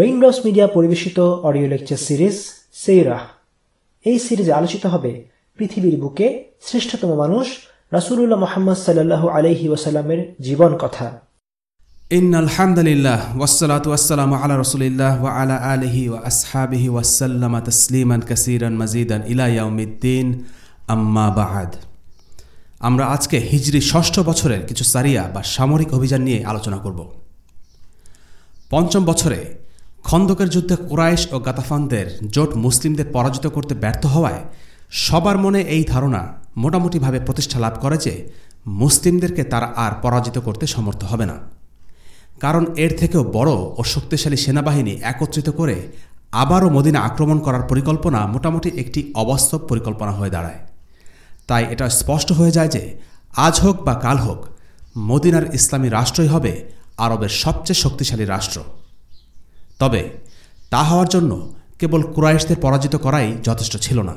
Raindrops media পরিবেশিত audio lecture series সেইরা এই সিরিজে আলোচিত হবে পৃথিবীর বুকে শ্রেষ্ঠতম মানুষ রাসুলুল্লাহ মোহাম্মদ সাল্লাহ আলহি ওয়াসাল্লামের জীবন কথা। ইন আলহামদুলিল্লাহ ওয়াসালাত ওয়াসালাম আলা রসুলিল্লাহ ওয়া আলা আলহি ওয়া আসহাবিহি ওয়াসাল্লাম তসলিমান কাসিরান মজিদান ইলাইয়াউমিদ্দিন আম্মা বাহাদ আমরা আজকে হিজরি ষষ্ঠ বছরের কিছু সারিয়া বা সামরিক অভিযান নিয়ে আলোচনা করব। পঞ্চম বছরে খন্দকের যুদ্ধে কুরাইশ ও গাতাফানদের জোট মুসলিমদের পরাজিত করতে ব্যর্থ হওয়ায় সবার মনে এই ধারণা মোটামুটিভাবে প্রতিষ্ঠা লাভ করে যে মুসলিমদেরকে তারা আর পরাজিত করতে সমর্থ হবে না। কারণ এর থেকেও বড় ও শক্তিশালী সেনাবাহিনী একত্রিত করে আবারও মদিনা আক্রমণ করার পরিকল্পনা মোটামুটি একটি অবাস্তব পরিকল্পনা হয়ে দাঁড়ায়। তাই এটা স্পষ্ট হয়ে যায় যে আজ হোক বা কাল হোক, মদিনার ইসলামী রাষ্ট্রই হবে আরবের সবচেয়ে শক্তিশালী রাষ্ট্র। তবে তা হওয়ার জন্য কেবল কুরাইশদের পরাজিত করাই যথেষ্ট ছিল না।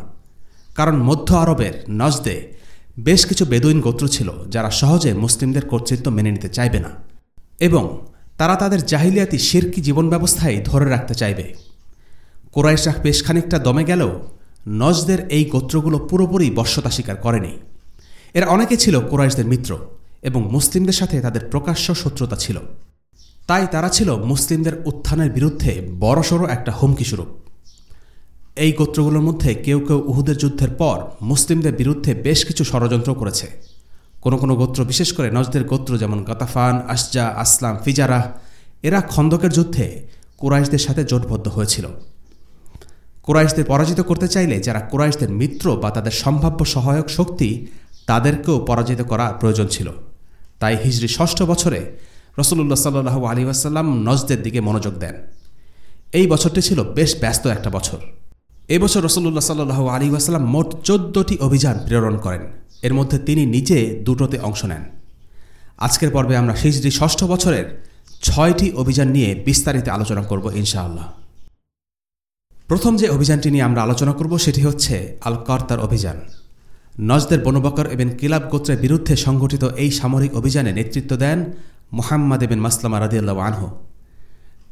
কারণ মধ্য আরবের নজদে বেশ কিছু বেদুইন গোত্র ছিল যারা সহজে মুসলিমদের কর্তৃত্ব মেনে নিতে চাইবে না এবং তারা তাদের জাহিলিয়াতি শিরকি জীবন ব্যবস্থায় ধরে রাখতে চাইবে। কোরাইশরা বেশ খানিকটা দমে গেলেও নজদের এই গোত্রগুলো পুরোপুরি বশ্যতা স্বীকার করেনি। এরা অনেকে ছিল কোরাইশদের মিত্র এবং মুসলিমদের সাথে তাদের প্রকাশ্য শত্রুতা ছিল। তাই তারা ছিল মুসলিমদের উত্থানের বিরুদ্ধে বড়সড় একটা হুমকি স্বরূপ। এই গোত্রগুলোর মধ্যে কেউ কেউ উহুদের যুদ্ধের পর মুসলিমদের বিরুদ্ধে বেশ কিছু ষড়যন্ত্র করেছে। কোনো কোনো গোত্র, বিশেষ করে নজদের গোত্র যেমন গতাফান আসজা আসলাম ফিজারাহ এরা খন্দকের যুদ্ধে কুরাইশদের সাথে জোটবদ্ধ হয়েছিল। কুরাইশদের পরাজিত করতে চাইলে যারা কুরাইশদের মিত্র বা তাদের সম্ভাব্য সহায়ক শক্তি তাদেরকেও পরাজিত করা প্রয়োজন ছিল। তাই হিজরি ষষ্ঠ বছরে রসুল্লাহ সাল্লু আলী আসাল্লাম নজদের দিকে মনোযোগ দেন। এই বছরটি ছিল বেশ ব্যস্ত একটা বছর। এবছর রসুল্লাহ সাল্লু আলী আসাল্লাম মোট চোদ্দটি অভিযান প্রেরণ করেন। এর মধ্যে তিনি নিজে দুটোতে অংশ নেন। আজকের পর্বে আমরা হিজড়ি ষষ্ঠ বছরের ছয়টি অভিযান নিয়ে বিস্তারিত আলোচনা করব ইনশাআল্লাহ। প্রথম যে অভিযানটি নিয়ে আমরা আলোচনা করব সেটি হচ্ছে আল কর্তার অভিযান। নজদের বনবকর এবং কিলাব গোত্রের বিরুদ্ধে সংগঠিত এই সামরিক অভিযানে নেতৃত্ব দেন মোহাম্মদ এবেন মাসলামা রাদিয়াল্লাহ আনহ।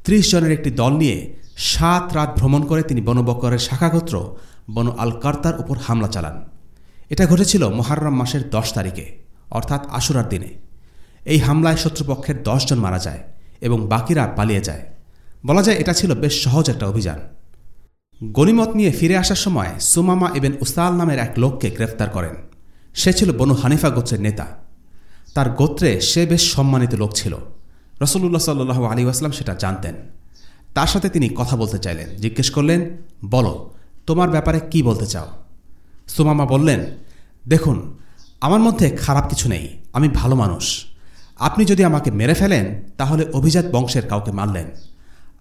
ত্রিশ জনের একটি দল নিয়ে সাত রাত ভ্রমণ করে তিনি বনবকরের শাখাগোত্র, বন আল কর্তার উপর হামলা চালান। এটা ঘটেছিল মহারম মাসের দশ তারিখে, অর্থাৎ আশুরার দিনে। এই হামলায় শত্রুপক্ষের জন মারা যায় এবং বাকিরা পালিয়ে যায়। বলা যায় এটা ছিল বেশ সহজ একটা অভিযান। গনিমত নিয়ে ফিরে আসার সময় সুমামা এবেন উস্তাল নামের এক লোককে গ্রেফতার করেন। সে ছিল বনু হানিফা গোত্রের নেতা। তার গোত্রে সে বেশ সম্মানিত লোক ছিল। রসুল্লাহ সাল্লু আলী আসলাম সেটা জানতেন। তার সাথে তিনি কথা বলতে চাইলেন, জিজ্ঞেস করলেন, বলো, তোমার ব্যাপারে কি বলতে চাও? সুমামা বললেন, দেখুন, আমার মধ্যে খারাপ কিছু নেই, আমি ভালো মানুষ। আপনি যদি আমাকে মেরে ফেলেন, তাহলে অভিজাত বংশের কাউকে মারলেন।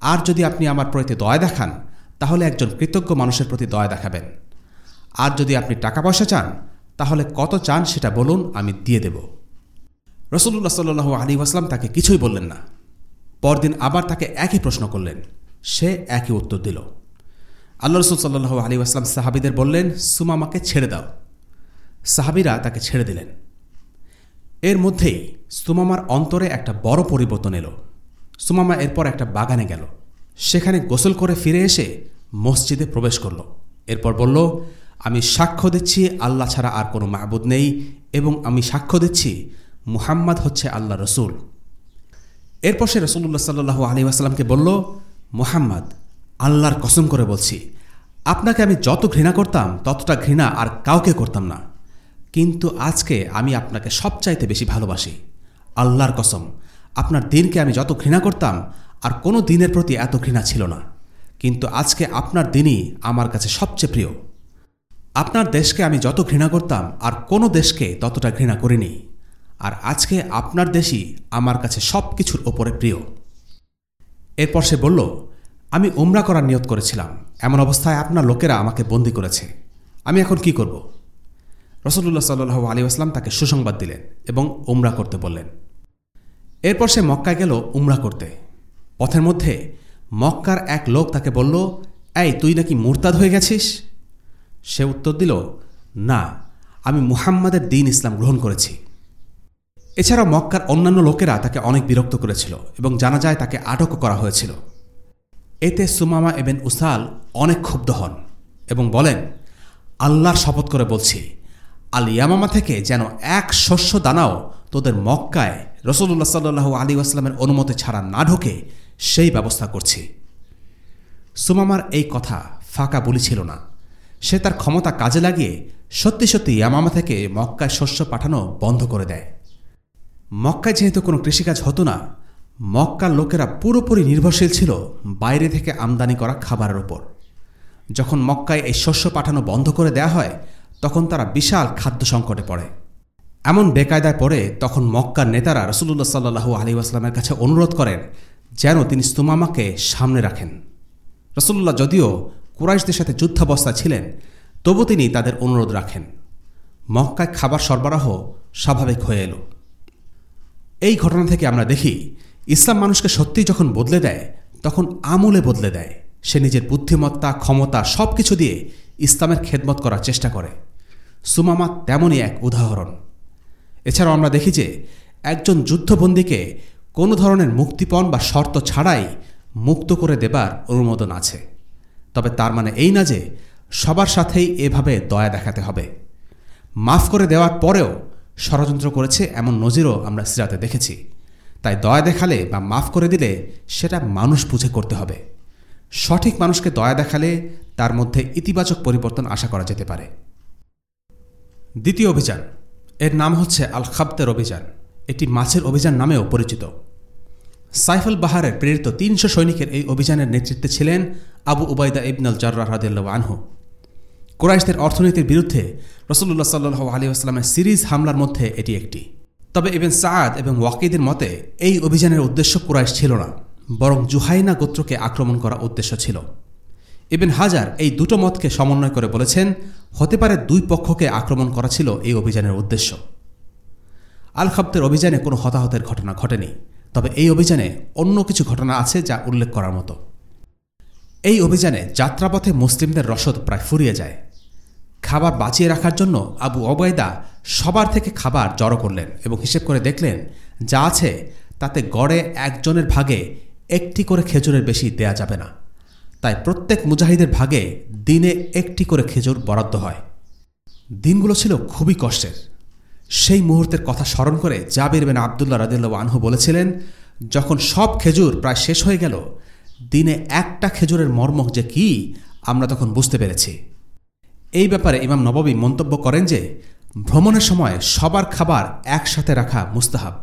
আর যদি আপনি আমার প্রতি দয়া দেখান, তাহলে একজন কৃতজ্ঞ মানুষের প্রতি দয়া দেখাবেন। আর যদি আপনি টাকা পয়সা চান, তাহলে কত চান সেটা বলুন, আমি দিয়ে দেব। রসুল্লাহ সাল্লু আলী আসলাম তাকে কিছুই বললেন না। পরদিন আবার তাকে একই প্রশ্ন করলেন। সে একই উত্তর দিল। আল্লাহ রসুল সাল্লু আলী আসলাম সাহাবিদের বললেন, সুমামাকে ছেড়ে দাও। সাহাবিরা তাকে ছেড়ে দিলেন। এর মধ্যেই সুমামার অন্তরে একটা বড় পরিবর্তন এলো। সুমামা এরপর একটা বাগানে গেল। সেখানে গোসল করে ফিরে এসে মসজিদে প্রবেশ করল। এরপর বলল, আমি সাক্ষ্য দিচ্ছি, আল্লাহ ছাড়া আর কোনো মাহবুদ নেই এবং আমি সাক্ষ্য দিচ্ছি মুহাম্মদ হচ্ছে আল্লাহ রসুল। এরপর সে রসুল্লাহ সাল্লু আলী আসালামকে বলল, মুহাম্মদ, আল্লাহর কসম করে বলছি, আপনাকে আমি যত ঘৃণা করতাম, ততটা ঘৃণা আর কাউকে করতাম না। কিন্তু আজকে আমি আপনাকে সবচাইতে বেশি ভালোবাসি। আল্লাহর কসম, আপনার দিনকে আমি যত ঘৃণা করতাম, আর কোনো দিনের প্রতি এত ঘৃণা ছিল না। কিন্তু আজকে আপনার দিনই আমার কাছে সবচেয়ে প্রিয়। আপনার দেশকে আমি যত ঘৃণা করতাম, আর কোনো দেশকে ততটা ঘৃণা করিনি। আর আজকে আপনার দেশই আমার কাছে সব কিছুর ওপরে প্রিয়। এরপর সে বলল, আমি উমরা করার নিয়ত করেছিলাম। এমন অবস্থায় আপনার লোকেরা আমাকে বন্দি করেছে। আমি এখন কি করব? রসদুল্লাহ সাল্লু আলী আসলাম তাকে সুসংবাদ দিলেন এবং উমরা করতে বললেন। এরপর সে মক্কায় গেল উমরা করতে। পথের মধ্যে মক্কার এক লোক তাকে বলল, এই, তুই নাকি মুরতাদ হয়ে গেছিস? সে উত্তর দিল, না, আমি মুহাম্মাদের দিন ইসলাম গ্রহণ করেছি। এছাড়া মক্কার অন্যান্য লোকেরা তাকে অনেক বিরক্ত করেছিল এবং জানা যায় তাকে আটক করা হয়েছিল। এতে সুমামা এবেন উসাল অনেক ক্ষুব্ধ হন এবং বলেন, আল্লাহর শপথ করে বলছি, আল ইয়ামামা থেকে যেন এক শস্য দানাও তোদের মক্কায় রসুল্লাহ সাল্লু আলী আসলামের অনুমতি ছাড়া না ঢোকে, সেই ব্যবস্থা করছি। সুমামার এই কথা ফাঁকা বলি ছিল না। সে তার ক্ষমতা কাজে লাগিয়ে সত্যি সত্যি ইয়ামামা থেকে মক্কায় শস্য পাঠানো বন্ধ করে দেয়। মক্কায় যেহেতু কোনো কৃষিকাজ হতো না, মক্কার লোকেরা পুরোপুরি নির্ভরশীল ছিল বাইরে থেকে আমদানি করা খাবারের ওপর। যখন মক্কায় এই শস্য পাঠানো বন্ধ করে দেয়া হয়, তখন তারা বিশাল খাদ্য সংকটে পড়ে। এমন বেকায়দায় পড়ে তখন মক্কার নেতারা রসুল্লাহ সাল্লু আলী আসলামের কাছে অনুরোধ করেন যেন তিনি স্তুমামাকে সামনে রাখেন। রসুল্লাহ যদিও কুরাইশদের সাথে যুদ্ধাবস্থা ছিলেন, তবু তিনি তাদের অনুরোধ রাখেন। মক্কায় খাবার সরবরাহ স্বাভাবিক হয়ে এলো। এই ঘটনা থেকে আমরা দেখি, ইসলাম মানুষকে সত্যি যখন বদলে দেয়, তখন আমূলে বদলে দেয়। সে নিজের বুদ্ধিমত্তা, ক্ষমতা সব কিছু দিয়ে ইসলামের খেদমত করার চেষ্টা করে। সুমামা তেমনই এক উদাহরণ। এছাড়াও আমরা দেখি যে, একজন যুদ্ধবন্দীকে কোনো ধরনের মুক্তিপণ বা শর্ত ছাড়াই মুক্ত করে দেবার অনুমোদন আছে। তবে তার মানে এই না যে, সবার সাথেই এভাবে দয়া দেখাতে হবে। মাফ করে দেওয়ার পরেও ষড়যন্ত্র করেছে এমন নজিরও আমরা সিরাতে দেখেছি। তাই দয়া দেখালে বা মাফ করে দিলে সেটা মানুষ বুঝে করতে হবে। সঠিক মানুষকে দয়া দেখালে তার মধ্যে ইতিবাচক পরিবর্তন আশা করা যেতে পারে। দ্বিতীয় অভিযান, এর নাম হচ্ছে আল খাবতের অভিযান। এটি মাছের অভিযান নামেও পরিচিত। সাইফুল বাহারের প্রেরিত তিনশো সৈনিকের এই অভিযানের নেতৃত্বে ছিলেন আবু উবাইদা ইবনাল জার্রাহ আনহু। কুরাইশদের অর্থনীতির বিরুদ্ধে রসুল্লাহ সাল্লু আলী আসলামের সিরিজ হামলার মধ্যে এটি একটি। তবে ইবেন সাদ এবং ওয়াকিদের মতে, এই অভিযানের উদ্দেশ্য কুরাইশ ছিল না, বরং জুহাইনা গোত্রকে আক্রমণ করা উদ্দেশ্য ছিল। ইবেন হাজার এই দুটো মতকে সমন্বয় করে বলেছেন, হতে পারে দুই পক্ষকে আক্রমণ করা ছিল এই অভিযানের উদ্দেশ্য। আল খাব্দের অভিযানে কোনো হতাহতের ঘটনা ঘটেনি, তবে এই অভিযানে অন্য কিছু ঘটনা আছে যা উল্লেখ করার মতো। এই অভিযানে যাত্রাপথে মুসলিমদের রসদ প্রায় ফুরিয়ে যায়। খাবার বাঁচিয়ে রাখার জন্য আবু অবয়দা সবার থেকে খাবার জড়ো করলেন এবং হিসেব করে দেখলেন, যা আছে তাতে গড়ে একজনের ভাগে একটি করে খেজুরের বেশি দেয়া যাবে না। তাই প্রত্যেক মুজাহিদের ভাগে দিনে একটি করে খেজুর বরাদ্দ হয়। দিনগুলো ছিল খুবই কষ্টের। সেই মুহূর্তের কথা স্মরণ করে জাবির বেন আবদুল্লাহ রাদিল্লা আনহু বলেছিলেন, যখন সব খেজুর প্রায় শেষ হয়ে গেল, দিনে একটা খেজুরের মর্ম যে কি, আমরা তখন বুঝতে পেরেছি। এই ব্যাপারে ইমাম নববী মন্তব্য করেন যে, ভ্রমণের সময় সবার খাবার একসাথে রাখা মুস্তাহাব।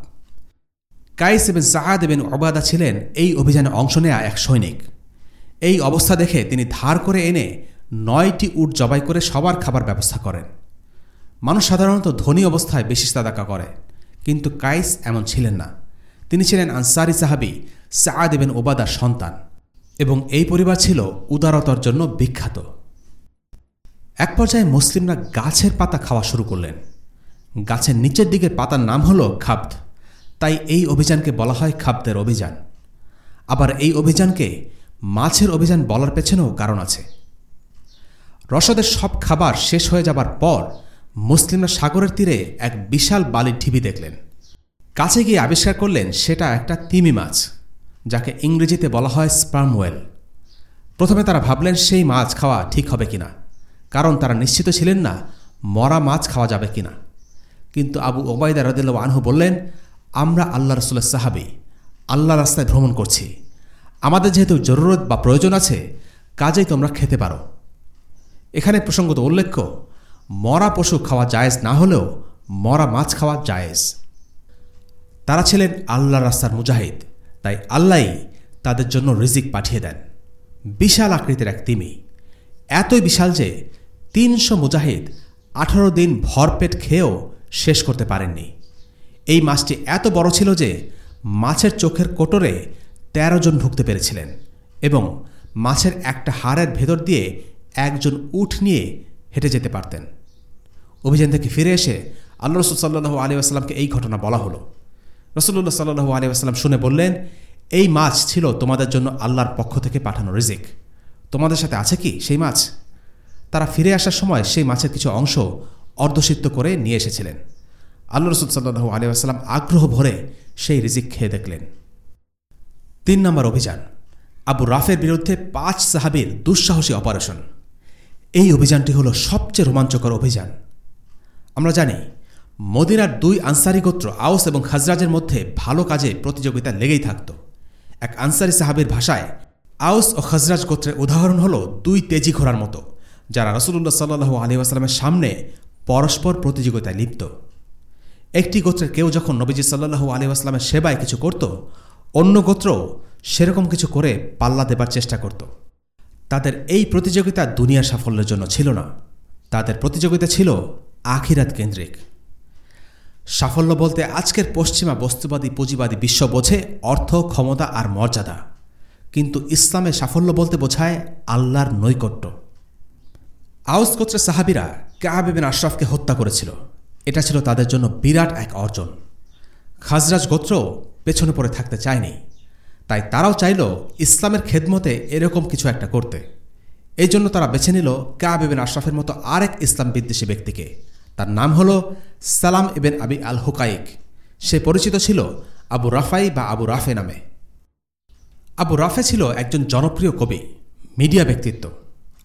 কাইস এবং জাহাদ এবং অবাদা ছিলেন এই অভিযানে অংশ নেয়া এক সৈনিক। এই অবস্থা দেখে তিনি ধার করে এনে নয়টি উট জবাই করে সবার খাবার ব্যবস্থা করেন। মানুষ সাধারণত ধনী অবস্থায় বেশি সাদাকা করে, কিন্তু কাইস এমন ছিলেন না। তিনি ছিলেন আনসারি সাহাবি সাদ এবেন ওবাদার সন্তান এবং এই পরিবার ছিল উদারতার জন্য বিখ্যাত। এক পর্যায়ে মুসলিমরা গাছের পাতা খাওয়া শুরু করলেন। গাছের নিচের দিকের পাতার নাম হল খাব্দ। তাই এই অভিযানকে বলা হয় খাব্দের অভিযান। আবার এই অভিযানকে মাছের অভিযান বলার পেছনেও কারণ আছে। রসদের সব খাবার শেষ হয়ে যাবার পর মুসলিমরা সাগরের তীরে এক বিশাল বালির ঢিবি দেখলেন। কাছে গিয়ে আবিষ্কার করলেন সেটা একটা তিমি মাছ, যাকে ইংরেজিতে বলা হয় স্পার্মওয়েল। প্রথমে তারা ভাবলেন সেই মাছ খাওয়া ঠিক হবে কিনা। কারণ তারা নিশ্চিত ছিলেন না মরা মাছ খাওয়া যাবে কিনা। কিন্তু আবু ওবায়দা রদিল্লা আনহু বললেন, আমরা আল্লাহ রসুল্লাহ সাহাবি আল্লাহ রাস্তায় ভ্রমণ করছি। আমাদের যেহেতু জরুরত বা প্রয়োজন আছে, কাজেই তোমরা খেতে পারো। এখানে প্রসঙ্গত উল্লেখ্য, মরা পশু খাওয়া জায়েজ না হলেও মরা মাছ খাওয়া জায়েজ। তারা ছিলেন আল্লাহ রাস্তার মুজাহিদ, তাই আল্লাহই তাদের জন্য রিজিক পাঠিয়ে দেন। বিশাল আকৃতির এক তিমি। এতই বিশাল যে তিনশো মুজাহিদ আঠারো দিন ভরপেট খেয়েও শেষ করতে পারেননি। এই মাছটি এত বড় ছিল যে মাছের চোখের কোটরে তেরো জন ঢুকতে পেরেছিলেন এবং মাছের একটা হাড়ের ভেতর দিয়ে একজন উঠ নিয়ে হেঁটে যেতে পারতেন। অভিযান থেকে ফিরে এসে আল্লাহ রসুল সাল্লু আলী আসসালামকে এই ঘটনা বলা হলো। রসুল্লাহ সাল্লু আলী আসসালাম শুনে বললেন, এই মাছ ছিল তোমাদের জন্য আল্লাহর পক্ষ থেকে পাঠানো রিজিক। তোমাদের সাথে আছে কি সেই মাছ? তারা ফিরে আসার সময় সেই মাছের কিছু অংশ অর্ধসিদ্ধ করে নিয়ে এসেছিলেন। আল্লাহ রসুল সাল্লু আলী আসসালাম আগ্রহ ভরে সেই রিজিক খেয়ে দেখলেন। তিন নম্বর অভিযান, আবু রাফের বিরুদ্ধে পাঁচ সাহাবির দুঃসাহসী অপারেশন। এই অভিযানটি হল সবচেয়ে রোমাঞ্চকর অভিযান। আমরা জানি, মদিনার দুই আনসারি গোত্র আউস এবং খাজরাজের মধ্যে ভালো কাজে প্রতিযোগিতা লেগেই থাকত। এক আনসারি সাহাবির ভাষায় আউস ও খাজরাজ গোত্রের উদাহরণ হল দুই তেজি ঘোড়ার মতো। যারা রসুল্লাহ সাল্লু আলী সামনে পরস্পর প্রতিযোগিতায় লিপ্ত। একটি গোত্রের কেউ যখন নবীজি সাল্লু আলী আসলামের সেবায় কিছু করত, অন্য গোত্র সেরকম কিছু করে পাল্লা দেবার চেষ্টা করত। তাদের এই প্রতিযোগিতা দুনিয়ার সাফল্যের জন্য ছিল না। তাদের প্রতিযোগিতা ছিল আখিরাত কেন্দ্রিক। সাফল্য বলতে আজকের পশ্চিমা বস্তুবাদী, পুঁজিবাদী বিশ্ব বোঝে অর্থ, ক্ষমতা আর মর্যাদা। কিন্তু ইসলামে সাফল্য বলতে বোঝায় আল্লাহর নৈকট্য। আউস গোত্রের সাহাবিরা কাহাবেবেন আশরাফকে হত্যা করেছিল। এটা ছিল তাদের জন্য বিরাট এক অর্জন। খাজরাজ গোত্র পেছনে পড়ে থাকতে চায়নি। তাই তারাও চাইল ইসলামের খেদমতে এরকম কিছু একটা করতে। এই জন্য তারা বেছে নিল কাবেবেন আশরাফের মতো আরেক ইসলাম বিদ্বেষী ব্যক্তিকে। তার নাম হল সালাম ইবেন আবি আল হুকাইক সে পরিচিত ছিল আবু রাফাই বা আবু রাফে নামে। আবু রাফে ছিল একজন জনপ্রিয় কবি, মিডিয়া ব্যক্তিত্ব।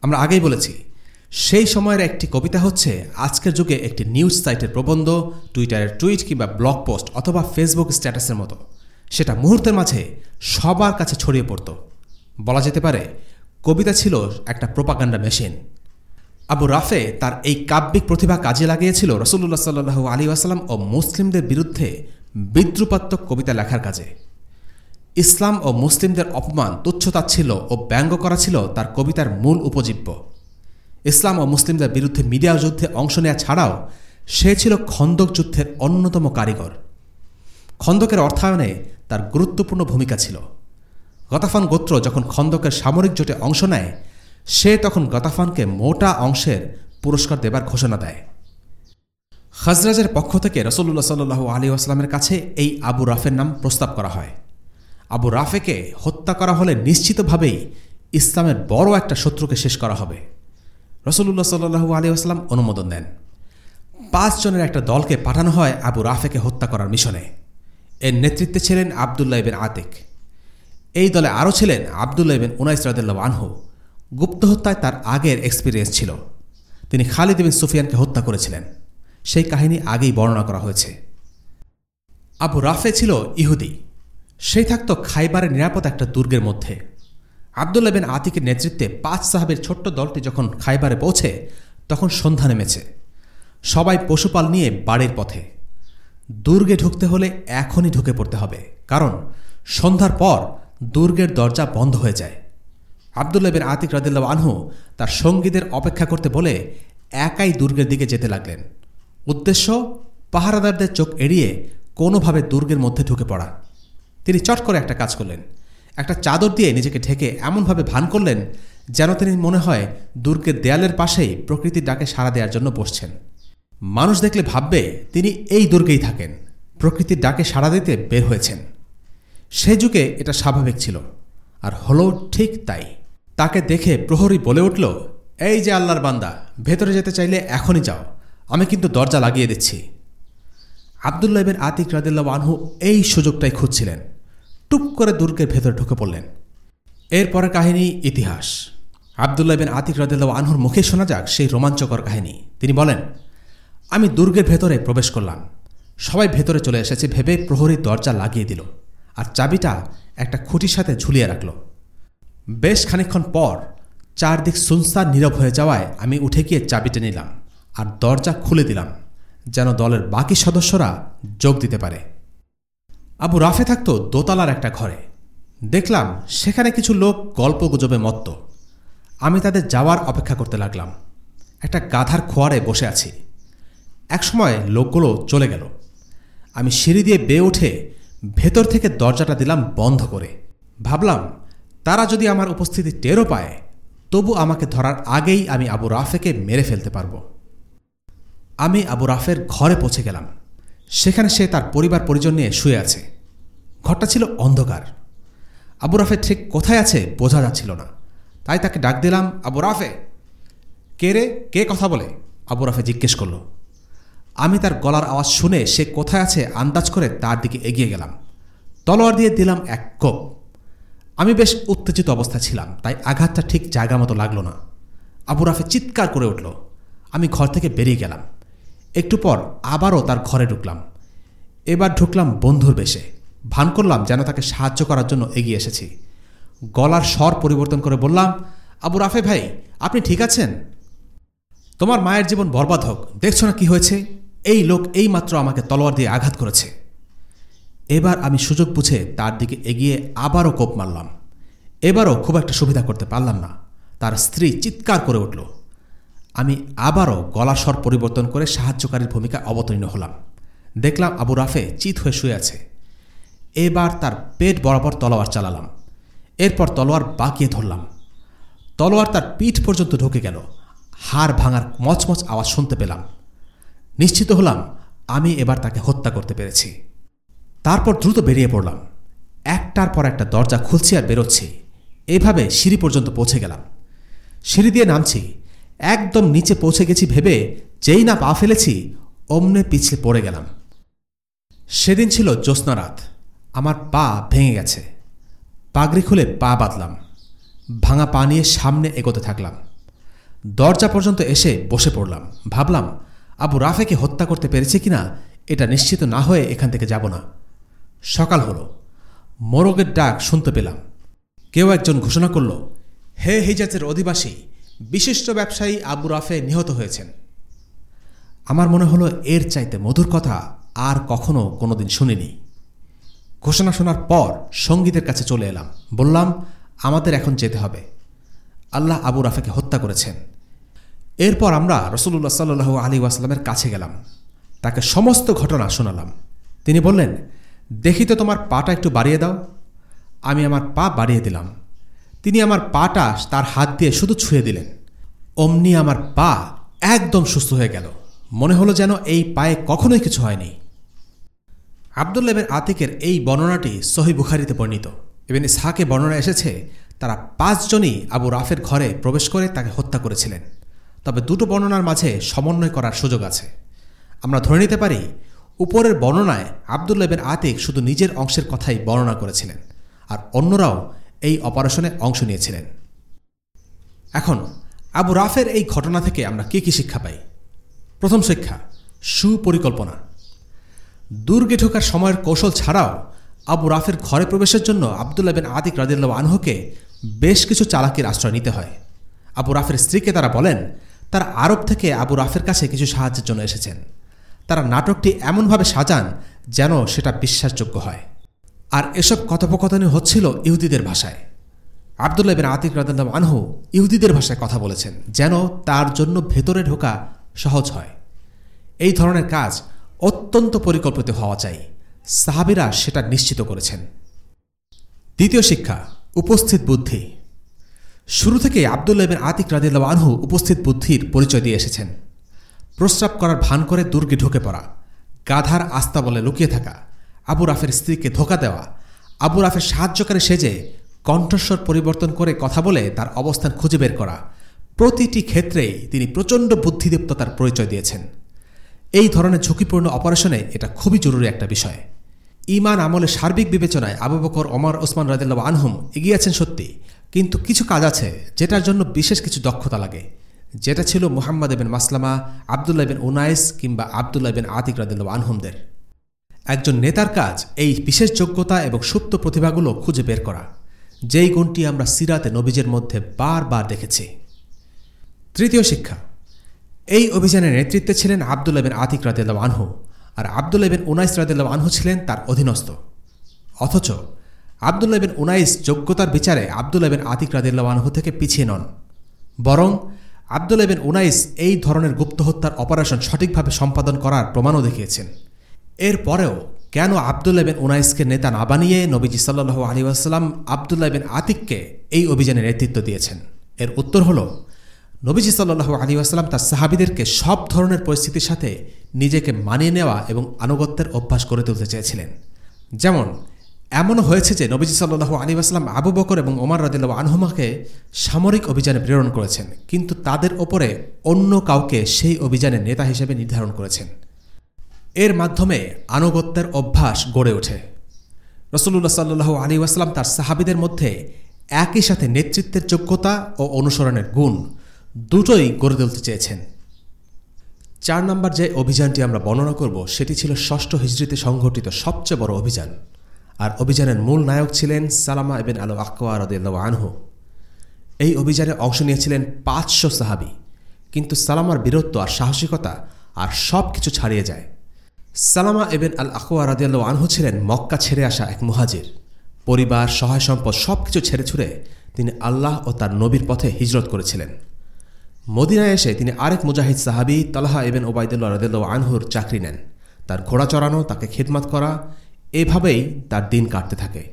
আমরা আগেই বলেছি সেই সময়ের একটি কবিতা হচ্ছে, আজকের যুগে একটি নিউজ সাইটের প্রবন্ধ, টুইটারের টুইট কিংবা ব্লগ পোস্ট অথবা ফেসবুক স্ট্যাটাসের মতো। সেটা মুহূর্তের মাঝে সবার কাছে ছড়িয়ে পড়ত। বলা যেতে পারে, কবিতা ছিল একটা প্রোপাগান্ডা মেশিন। আবু রাফে তার এই কাব্যিক প্রতিভা কাজে লাগিয়েছিল রসুল্লাহ সাল্লু আলী আসালাম ও মুসলিমদের বিরুদ্ধে বিদ্রুপাত্মক কবিতা লেখার কাজে। ইসলাম ও মুসলিমদের অপমান, তুচ্ছতা ছিল ও ব্যঙ্গ করা ছিল তার কবিতার মূল উপজীব্য। ইসলাম ও মুসলিমদের বিরুদ্ধে মিডিয়া যুদ্ধে অংশ নেওয়া ছাড়াও সে ছিল খন্দক যুদ্ধের অন্যতম কারিগর। খন্দকের অর্থায়নে তার গুরুত্বপূর্ণ ভূমিকা ছিল। গতাফান গোত্র যখন খন্দকের সামরিক জোটে অংশ নেয়, সে তখন গতাফানকে মোটা অংশের পুরস্কার দেবার ঘোষণা দেয়। খাজরাজের পক্ষ থেকে রসল্লা সাল্লু আলী আসলামের কাছে এই আবু রাফের নাম প্রস্তাব করা হয়। আবু রাফেকে হত্যা করা হলে নিশ্চিতভাবেই ইসলামের বড় একটা শত্রুকে শেষ করা হবে। রসল্লা সাল্লু আলী আসলাম অনুমোদন দেন। পাঁচজনের একটা দলকে পাঠানো হয় আবু রাফেকে হত্যা করার মিশনে। এর নেতৃত্বে ছিলেন আবদুল্লাহ ইবেন আতিক। এই দলে আরও ছিলেন আবদুল্লাহ ইবেন উনাইস রাদিল্লা আনহু। গুপ্ত হত্যায় তার আগের এক্সপিরিয়েন্স ছিল। তিনি খালিদ বিন সুফিয়ানকে হত্যা করেছিলেন। সেই কাহিনী আগেই বর্ণনা করা হয়েছে। আবু রাফে ছিল ইহুদি। সেই থাকত খাইবারের নিরাপদ একটা দুর্গের মধ্যে। আবদুল্লাহ বিন আতিকের নেতৃত্বে পাঁচ সাহাবের ছোট্ট দলটি যখন খাইবারে পৌঁছে, তখন সন্ধ্যা নেমেছে। সবাই পশুপাল নিয়ে বাড়ির পথে। দুর্গে ঢুকতে হলে এখনই ঢুকে পড়তে হবে, কারণ সন্ধ্যার পর দুর্গের দরজা বন্ধ হয়ে যায়। আবদুল্লাহ বিন আতিক রাদিল্লা আনহু তার সঙ্গীদের অপেক্ষা করতে বলে একাই দুর্গের দিকে যেতে লাগলেন। উদ্দেশ্য, পাহারাদারদের চোখ এড়িয়ে কোনোভাবে দুর্গের মধ্যে ঢুকে পড়া। তিনি চট করে একটা কাজ করলেন। একটা চাদর দিয়ে নিজেকে ঢেকে এমনভাবে ভান করলেন যেন তিনি মনে হয় দুর্গের দেয়ালের পাশেই প্রকৃতির ডাকে সাড়া দেওয়ার জন্য বসছেন। মানুষ দেখলে ভাববে তিনি এই দুর্গেই থাকেন, প্রকৃতির ডাকে সাড়া দিতে বের হয়েছেন। সে যুগে এটা স্বাভাবিক ছিল, আর হলো ঠিক তাই। তাকে দেখে প্রহরী বলে উঠল, এই যে আল্লাহর বান্দা, ভেতরে যেতে চাইলে এখনই যাও, আমি কিন্তু দরজা লাগিয়ে দিচ্ছি। আবদুল্লাহ আতিক রাদিল্লা আনহু এই সুযোগটাই খুঁজছিলেন। টুপ করে দুর্গের ভেতরে ঢুকে পড়লেন। এরপরের কাহিনী ইতিহাস। আবদুল্লাহ বিন আতিক রাদিল্লা আনহুর মুখে শোনা যাক সেই রোমাঞ্চকর কাহিনী। তিনি বলেন, আমি দুর্গের ভেতরে প্রবেশ করলাম। সবাই ভেতরে চলে এসেছে ভেবে প্রহরী দরজা লাগিয়ে দিল আর চাবিটা একটা খুঁটির সাথে ঝুলিয়ে রাখল। বেশ খানিক্ষণ পর চারদিক সুনসার নীরব হয়ে যাওয়ায় আমি উঠে গিয়ে চাবিটা নিলাম আর দরজা খুলে দিলাম, যেন দলের বাকি সদস্যরা যোগ দিতে পারে। আবু রাফে থাকত দোতলার একটা ঘরে। দেখলাম সেখানে কিছু লোক গল্প গুজবে মত্ত। আমি তাদের যাওয়ার অপেক্ষা করতে লাগলাম। একটা গাধার খোয়ারে বসে আছি। একসময় লোকগুলো চলে গেল। আমি সিঁড়ি দিয়ে বেয়ে উঠে ভেতর থেকে দরজাটা দিলাম বন্ধ করে। ভাবলাম, তারা যদি আমার উপস্থিতি টেরও পায়, তবু আমাকে ধরার আগেই আমি আবু রাফেকে মেরে ফেলতে পারব। আমি আবু রাফের ঘরে পৌঁছে গেলাম। সেখানে সে তার পরিবার পরিজন নিয়ে শুয়ে আছে। ঘরটা ছিল অন্ধকার। আবু রাফে ঠিক কোথায় আছে বোঝা যাচ্ছিল না। তাই তাকে ডাক দিলাম, আবু রাফে! কে রে? কে কথা বলে? আবু রাফে জিজ্ঞেস করল। আমি তার গলার আওয়াজ শুনে সে কোথায় আছে আন্দাজ করে তার দিকে এগিয়ে গেলাম। তলোয়ার দিয়ে দিলাম এক কোপ। আমি বেশ উত্তেজিত অবস্থায় ছিলাম, তাই আঘাতটা ঠিক জায়গা মতো লাগল না। আবু রাফে চিৎকার করে উঠল। আমি ঘর থেকে বেরিয়ে গেলাম। একটু পর আবারও তার ঘরে ঢুকলাম। এবার ঢুকলাম বন্ধুর বেশে। ভান করলাম যেন তাকে সাহায্য করার জন্য এগিয়ে এসেছি। গলার স্বর পরিবর্তন করে বললাম, আবু রাফে ভাই, আপনি ঠিক আছেন? তোমার মায়ের জীবন বরবাদ হোক, দেখছ না কি হয়েছে? এই লোক এই মাত্র আমাকে তলোয়ার দিয়ে আঘাত করেছে। এবার আমি সুযোগ বুঝে তার দিকে এগিয়ে আবারও কোপ মারলাম। এবারও খুব একটা সুবিধা করতে পারলাম না। তার স্ত্রী চিৎকার করে উঠল। আমি আবারও গলা স্বর পরিবর্তন করে সাহায্যকারীর ভূমিকা অবতীর্ণ হলাম। দেখলাম আবু রাফে চিত হয়ে শুয়ে আছে। এবার তার পেট বরাবর তলোয়ার চালালাম। এরপর তলোয়ার বাঁকিয়ে ধরলাম। তলোয়ার তার পিঠ পর্যন্ত ঢুকে গেল। হাড় ভাঙার মচমচ আওয়াজ শুনতে পেলাম। নিশ্চিত হলাম, আমি এবার তাকে হত্যা করতে পেরেছি। তারপর দ্রুত বেরিয়ে পড়লাম। একটার পর একটা দরজা খুলছি আর বেরোচ্ছি। এভাবে সিঁড়ি পর্যন্ত পৌঁছে গেলাম। সিঁড়ি দিয়ে নামছি। একদম নিচে পৌঁছে গেছি ভেবে যেই না পা ফেলেছি, অমনে পিছলে পড়ে গেলাম। সেদিন ছিল জ্যোৎস্না রাত। আমার পা ভেঙে গেছে। পাগড়ি খুলে পা বাঁধলাম। ভাঙা পা নিয়ে সামনে এগোতে থাকলাম। দরজা পর্যন্ত এসে বসে পড়লাম। ভাবলাম, আবু রাফেকে হত্যা করতে পেরেছে কিনা, এটা নিশ্চিত না হয়ে এখান থেকে যাব না। সকাল হলো। মোরগের ডাক শুনতে পেলাম। কেউ একজন ঘোষণা করল, হে হিজাজের অধিবাসী বিশিষ্ট ব্যবসায়ী আবু রাফে নিহত হয়েছেন। আমার মনে হলো এর চাইতে মধুর কথা আর কখনো কোনোদিন শুনিনি। ঘোষণা শোনার পর সঙ্গীতের কাছে চলে এলাম। বললাম, আমাদের এখন যেতে হবে। আল্লাহ আবু রাফেকে হত্যা করেছেন। এরপর আমরা রসুল্লাহ সাল্লু আলী ওয়াসাল্লামের কাছে গেলাম। তাকে সমস্ত ঘটনা শোনালাম। তিনি বললেন, দেখি তো তোমার পাটা একটু বাড়িয়ে দাও। আমি আমার পা বাড়িয়ে দিলাম। তিনি আমার পাটা তার হাত দিয়ে শুধু ছুঁয়ে দিলেন। অমনি আমার পা একদম সুস্থ হয়ে গেল। মনে হলো যেন এই পায়ে কখনোই কিছু হয়নি। আবদুল্লাবেন আতিকের এই বর্ণনাটি সহি বুখারিতে বর্ণিত। এবং ইসহাকে বর্ণনা এসেছে, তারা পাঁচজনই আবু রাফের ঘরে প্রবেশ করে তাকে হত্যা করেছিলেন। তবে দুটো বর্ণনার মাঝে সমন্বয় করার সুযোগ আছে। আমরা ধরে নিতে পারি, উপরের বর্ণনায় আবদুল্লাবেন আতিক শুধু নিজের অংশের কথাই বর্ণনা করেছিলেন, আর অন্যরাও এই অপারেশনে অংশ নিয়েছিলেন। এখন, আবু রাফের এই ঘটনা থেকে আমরা কী কী শিক্ষা পাই? প্রথম শিক্ষা, সুপরিকল্পনা। দুর্গে ঢোকার সময়ের কৌশল ছাড়াও আবু রাফের ঘরে প্রবেশের জন্য আবদুল্লাহ বিন আদিক রাদিল্লা আনহুকে বেশ কিছু চালাকির আশ্রয় নিতে হয়। আবু রাফের স্ত্রীকে তারা বলেন, তারা আরব থেকে আবু রাফের কাছে কিছু সাহায্যের জন্য এসেছেন। তারা নাটকটি এমনভাবে সাজান যেন সেটা বিশ্বাসযোগ্য হয়। আর এসব কথোপকথনই হচ্ছিল ইহুদিদের ভাষায়। আবদুল্লাহ বিন আতিক রাদাল্লাহ আনহু ইহুদিদের ভাষায় কথা বলেছেন, যেন তার জন্য ভেতরে ঢোকা সহজ হয়। এই ধরনের কাজ অত্যন্ত পরিকল্পিত হওয়া চাই। সাহাবিরা সেটা নিশ্চিত করেছেন। দ্বিতীয় শিক্ষা, উপস্থিত বুদ্ধি। শুরু থেকে আবদুল্লাহ বিন আতিক রাদিল্লাহ আনহু উপস্থিত বুদ্ধির পরিচয় দিয়ে এসেছেন। প্রস্রাব করার ভান করে দুর্গে ঢুকে পড়া, গাধার আস্তা বলে লুকিয়ে থাকা আবু রাফের স্ত্রীকে ধোকা দেওয়া। আবু রাফের সাহায্যকারী সেজে কণ্ঠস্বর পরিবর্তন করে কথা বলে তার অবস্থান খুঁজে বের করা। প্রতিটি ক্ষেত্রেই তিনি প্রচণ্ড বুদ্ধিদীপ্ততার পরিচয় দিয়েছেন। এই ধরনের ঝুঁকিপূর্ণ অপারেশনে এটা খুবই জরুরি একটা বিষয়। ইমান আমলে সার্বিক বিবেচনায় আবু বকর, ওমর, ওসমান রাদিল্লা আনহুম এগিয়ে আছেন সত্যি। কিন্তু কিছু কাজ আছে যেটার জন্য বিশেষ কিছু দক্ষতা লাগে। যেটা ছিল মুহাম্মদ এবেন মাসলামা, আবদুল্লাহ বিন উনাইস কিংবা আবদুল্লাহ বিন আতিক রাদিল্লা আনহুমদের। একজন নেতার কাজ এই বিশেষ যোগ্যতা এবং সুপ্ত প্রতিভাগুলো খুঁজে বের করা। যেই গুণটি আমরা সিরাতে নবীজের মধ্যে বারবার দেখেছি। তৃতীয় শিক্ষা। এই অভিযানের নেতৃত্বে ছিলেন আবদুল বিন আতিক রাদিল্লাহ আনহু আর আবদুল বিন উনাইস রাদিল্লাহ আনহু ছিলেন তার অধীনস্থ। অথচ আবদুল্লাহ বিন উনাইস যোগ্যতার বিচারে আবদুল্লাহ বিন আতিক রাদিল্লাহ আনহু থেকে পিছিয়ে নন। বরং আবদুল্লাহ বিন উনাইস এই ধরনের গুপ্ত হত্যার অপারেশন সঠিকভাবে সম্পাদন করার প্রমাণও দেখিয়েছেন। এর পরেও কেন আবদুল্লাহ বিন উনাইসকে নেতা না বানিয়ে নবীজি সাল্লু আলী আসসালাম আবদুল্লাহ বিন আতিককে এই অভিযানে নেতৃত্ব দিয়েছেন? এর উত্তর হল, নবীজি সাল্লু আলী আসসালাম তার সাহাবিদেরকে সব ধরনের পরিস্থিতির সাথে নিজেকে মানিয়ে নেওয়া এবং আনুগত্যের অভ্যাস করে তুলতে চেয়েছিলেন। যেমন এমনও হয়েছে যে নবীজি সাল্লু আলী আসলাম আবু বকর এবং ওমর রাদিল্লা আনহুমাকে সামরিক অভিযানে প্রেরণ করেছেন, কিন্তু তাদের ওপরে অন্য কাউকে সেই অভিযানের নেতা হিসেবে নির্ধারণ করেছেন। এর মাধ্যমে আনুগত্যের অভ্যাস গড়ে ওঠে। রসুল্লাহ সাল্লু আলী ওয়াসালাম তার সাহাবিদের মধ্যে একই সাথে নেতৃত্বের যোগ্যতা ও অনুসরণের গুণ দুটোই গড়ে তুলতে চেয়েছেন। চার নম্বর যে অভিযানটি আমরা বর্ণনা করব, সেটি ছিল ষষ্ঠ হিজড়িতে সংঘটিত সবচেয়ে বড় অভিযান। আর অভিযানের মূল নায়ক ছিলেন সালামা এবেন আলো আকোয়া রদুল্লাহ আনহু। এই অভিযানে অংশ নিয়েছিলেন পাঁচশো সাহাবি। কিন্তু সালামার বীরত্ব আর সাহসিকতা আর সব কিছু ছাড়িয়ে যায়। সালামা এবেন আল আকোয়া রাদিয়াল্লা আনহু ছিলেন মক্কা ছেড়ে আসা এক মুহাজির। পরিবার, সহায় সম্পদ সব কিছু ছেড়ে ছুড়ে তিনি আল্লাহ ও তার নবীর পথে হিজরত করেছিলেন। মদিনায় এসে তিনি আরেক মুজাহিদ সাহাবি তালাহা এবেন ওবায়দুল্লাহ রদুল্লাহ আনহুর চাকরি নেন। তার ঘোড়া চড়ানো, তাকে খেদমাত করা, এভাবেই তার দিন কাটতে থাকে।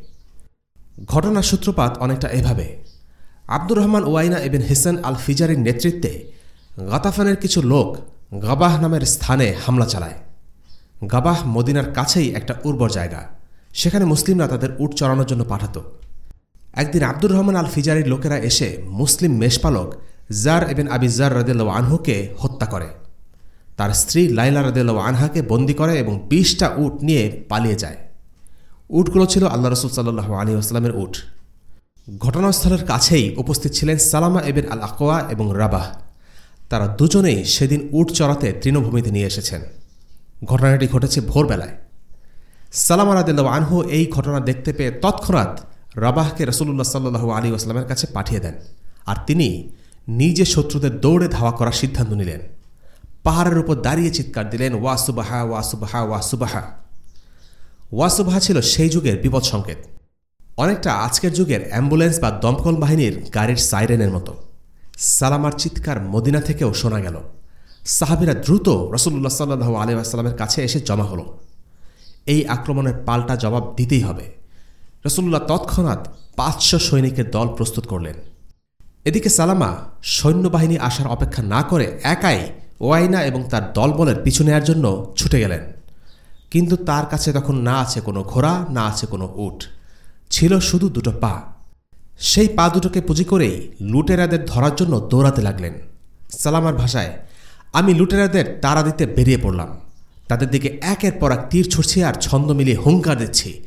ঘটনার সূত্রপাত অনেকটা এভাবে। আব্দুর রহমান ওয়াইনা এবেন হিসান আল ফিজারের নেতৃত্বে গাতাফানের কিছু লোক গাবাহ নামের স্থানে হামলা চালায়। গাবাহ মদিনার কাছেই একটা উর্বর জায়গা। সেখানে মুসলিমরা তাদের উট চড়ানোর জন্য পাঠাত। একদিন আব্দুর রহমান আল ফিজারির লোকেরা এসে মুসলিম মেষপালক জার এবেন আবিজার রদেল আনহুকে হত্যা করে। তার স্ত্রী লাইলা রদেল আনহাকে বন্দি করে এবং বিশটা উট নিয়ে পালিয়ে যায়। উটগুলো ছিল আল্লাহ রসুল সাল্লাহ আলী আসলামের উট। ঘটনাস্থলের কাছেই উপস্থিত ছিলেন সালামা এবেন আল আকোয়া এবং রাবাহ। তারা দুজনেই সেদিন উট চড়াতে তৃণভূমিতে নিয়ে এসেছেন। ঘটনাটি ঘটেছে ভোরবেলায়। সালাম আলাদিল্লা আনহু এই ঘটনা দেখতে পেয়ে তৎক্ষণাৎ রাবাহকে রসুল্লাহ সাল্লু আলী আসলামের কাছে পাঠিয়ে দেন আর তিনি নিজে শত্রুদের দৌড়ে ধাওয়া করার সিদ্ধান্ত নিলেন। পাহাড়ের উপর দাঁড়িয়ে চিৎকার দিলেন ওয়াসুবাহা ওয়াসুবাহা ওয়াসুবাহা ওয়াসুবাহা ছিল সেই যুগের বিপদ সংকেত। অনেকটা আজকের যুগের অ্যাম্বুলেন্স বা দমকল বাহিনীর গাড়ির সাইরেনের মতো। সালামার চিৎকার মদিনা থেকেও শোনা গেল। সাহাবিরা দ্রুত রসুল্লাহ সাল্লু আলিয়াস্লামের কাছে এসে জমা হলো। এই আক্রমণের পাল্টা জবাব দিতেই হবে। রসুল্লাহ তৎক্ষণাৎ পাঁচশো সৈনিকের দল প্রস্তুত করলেন। এদিকে সালামা সৈন্যবাহিনী আসার অপেক্ষা না করে একাই ওয়াইনা এবং তার দলবলের পিছু নেয়ার জন্য ছুটে গেলেন। কিন্তু তার কাছে তখন না আছে কোনো ঘোড়া, না আছে কোনো উট। ছিল শুধু দুটো পা। সেই পা দুটোকে পুঁজি করেই লুটেরাদের ধরার জন্য দৌড়াতে লাগলেন। সালামার ভাষায় আমি লুটেরাদের তাড়া দিতে বেরিয়ে পড়লাম। তাদের দিকে একের পর এক তীর ছুটছি আর ছন্দ মিলিয়ে হুঙ্কার দিচ্ছি।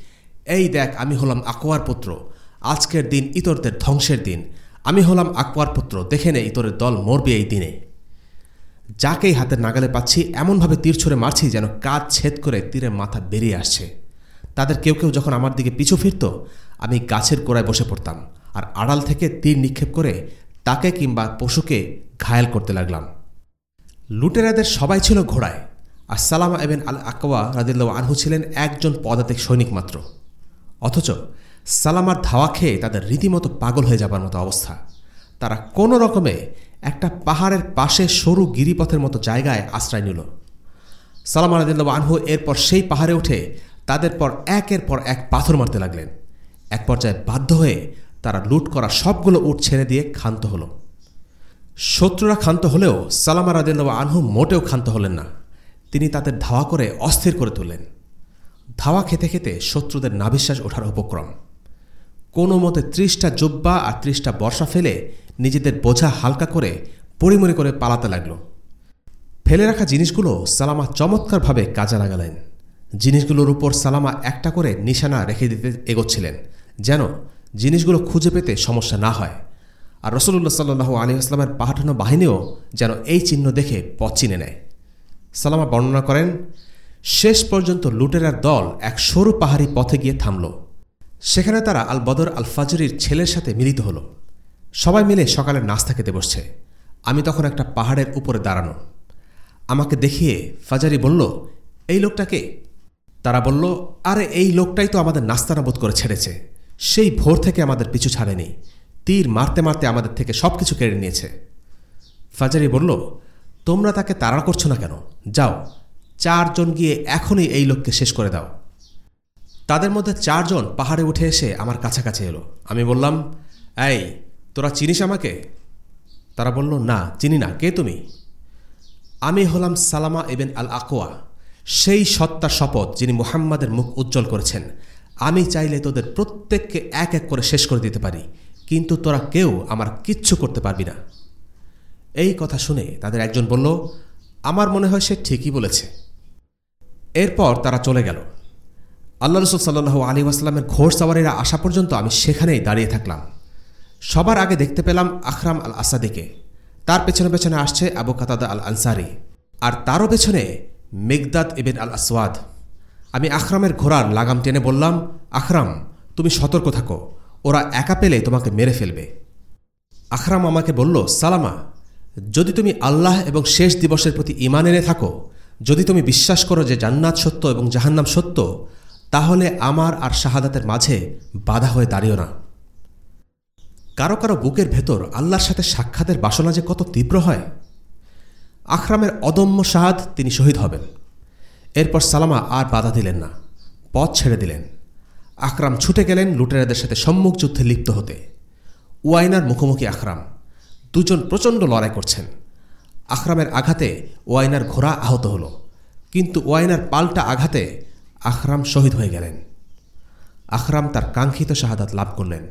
এই দেখ, আমি হলাম আকোয়ার পুত্র। আজকের দিন ইতরদের ধ্বংসের দিন। আমি হলাম আকোয়ার পুত্র। দেখে নে, ইতরের দল মরবে এই দিনে। যাকেই হাতের নাগালে পাচ্ছি, এমনভাবে তীর ছুঁড়ে মারছি যেন কাজ ছেদ করে তীরের মাথা বেরিয়ে আসছে। তাদের কেউ কেউ যখন আমার দিকে পিছু ফিরত, আমি গাছের গোড়ায় বসে পড়তাম। আর আড়াল থেকে তীর নিক্ষেপ করে তাকে কিংবা পশুকে ঘায়াল করতে লাগলাম। লুটেরাদের সবাই ছিল ঘোড়ায়, আর সালামা এবেন আল আকওয়া রাদিল্লা আনহু ছিলেন একজন পদাতিক সৈনিক মাত্র। অথচ সালামার ধাওয়া খেয়ে তাদের রীতিমতো পাগল হয়ে যাবার মতো অবস্থা। তারা কোনো রকমে একটা পাহাড়ের পাশে সরু গিরিপথের মতো জায়গায় আশ্রয় নিল। সালামা রাদিল্লা আনহু এরপর সেই পাহাড়ে উঠে তাদের পর একের পর এক পাথর মারতে লাগলেন। এক পর্যায়ে বাধ্য হয়ে তারা লুট করা সবগুলো উট ছেড়ে দিয়ে ক্ষান্ত হল। শত্রুরা ক্ষান্ত হলেও সালামা রাদিল্লা আনহু মোটেও ক্ষান্ত হলেন না। তিনি তাদের ধাওয়া করে অস্থির করে তুললেন। ধাওয়া খেতে খেতে শত্রুদের নাবিশ্বাস ওঠার উপক্রম। কোনো মতে ত্রিশটা জোব্বা আর ত্রিশটা বর্ষা ফেলে নিজেদের বোঝা হালকা করে পরিমরি করে পালাতে লাগল। ফেলে রাখা জিনিসগুলো সালামা চমৎকারভাবে কাজে লাগালেন। জিনিসগুলোর উপর সালামা একটা করে নিশানা রেখে দিতে এগোচ্ছিলেন, যেন জিনিসগুলো খুঁজে পেতে সমস্যা না হয়। আর রসুল্লাহ সাল্লু আলী আসলামের পাঠানো বাহিনীও যেন এই চিহ্ন দেখে পথ চিনে নেয়। সালামা বর্ণনা করেন, শেষ পর্যন্ত লুটেরার দল এক সরু পাহাড়ি পথে গিয়ে থামল। সেখানে তারা আল বদর আল ফাজরির ছেলের সাথে মিলিত হল। সবাই মিলে সকালে নাস্তা খেতে বসছে। আমি তখন একটা পাহাড়ের উপরে দাঁড়ানো। আমাকে দেখিয়ে ফাজারি বলল, এই লোকটাকে? তারা বলল, আরে, এই লোকটাই তো আমাদের নাস্তানাবোধ করে ছেড়েছে। সেই ভোর থেকে আমাদের পিছু ছাড়েনি। তীর মারতে মারতে আমাদের থেকে সব কিছু কেড়ে নিয়েছে। ফাজারি বলল, তোমরা তাকে তাড়া করছ না কেন? যাও, চারজন গিয়ে এখনই এই লোককে শেষ করে দাও। তাদের মধ্যে চারজন পাহাড়ে উঠে এসে আমার কাছাকাছি এলো। আমি বললাম, এই, তোরা চিনিস আমাকে? তারা বলল, না, চিনি না, কে তুমি? আমি হলাম সালামা এবেন আল আকোয়া সেই সত্তার শপথ যিনি মুহাম্মাদের মুখ উজ্জ্বল করেছেন। আমি চাইলে তোদের প্রত্যেককে এক এক করে শেষ করে দিতে পারি। কিন্তু তোরা কেউ আমার কিচ্ছু করতে পারবি না। এই কথা শুনে তাদের একজন বলল, আমার মনে হয় সে ঠিকই বলেছে। এরপর তারা চলে গেল। আল্লাহ রসুল সাল্লু আলী আসলামের ঘোড় সাওয়ারিরা আসা পর্যন্ত আমি সেখানেই দাঁড়িয়ে থাকলাম। সবার আগে দেখতে পেলাম আখরাম আল আসাদিকে তার পেছনে পেছনে আসছে আবু কাতাদা আল আনসারি আর তারও পেছনে মেঘদাদ এবেন আল আসওয়াদ আমি আখরামের ঘোড়ার লাগাম টেনে বললাম আখরাম তুমি সতর্ক থাকো। ওরা একা পেলে তোমাকে মেরে ফেলবে। আখরাম আমাকে বলল, সালামা, যদি তুমি আল্লাহ এবং শেষ দিবসের প্রতি ইমান এনে থাকো, যদি তুমি বিশ্বাস করো যে জান্নাত সত্য এবং জাহান্নাম সত্য, তাহলে আমার আর শাহাদাতের মাঝে বাধা হয়ে দাঁড়িও না। কারও কারও বুকের ভেতর আল্লাহর সাথে সাক্ষাতের বাসনা যে কত তীব্র হয়। আখরামের অদম্য সাহাদ তিনি শহীদ হবেন। এরপর সালামা আর বাধা দিলেন না, পথ ছেড়ে দিলেন। আকরাম ছুটে গেলেন লুটেরাদের সাথে সম্মুখ যুদ্ধে লিপ্ত হতে। ওয়াইনার মুখোমুখি আখরাম দুজন প্রচণ্ড লড়াই করছেন। আখরামের আঘাতে ওয়াইনার ঘোড়া আহত হল। কিন্তু ওয়াইনার পাল্টা আঘাতে আখরাম শহীদ হয়ে গেলেন। আখরাম তার কাঙ্ক্ষিত শাহাদাত লাভ করলেন।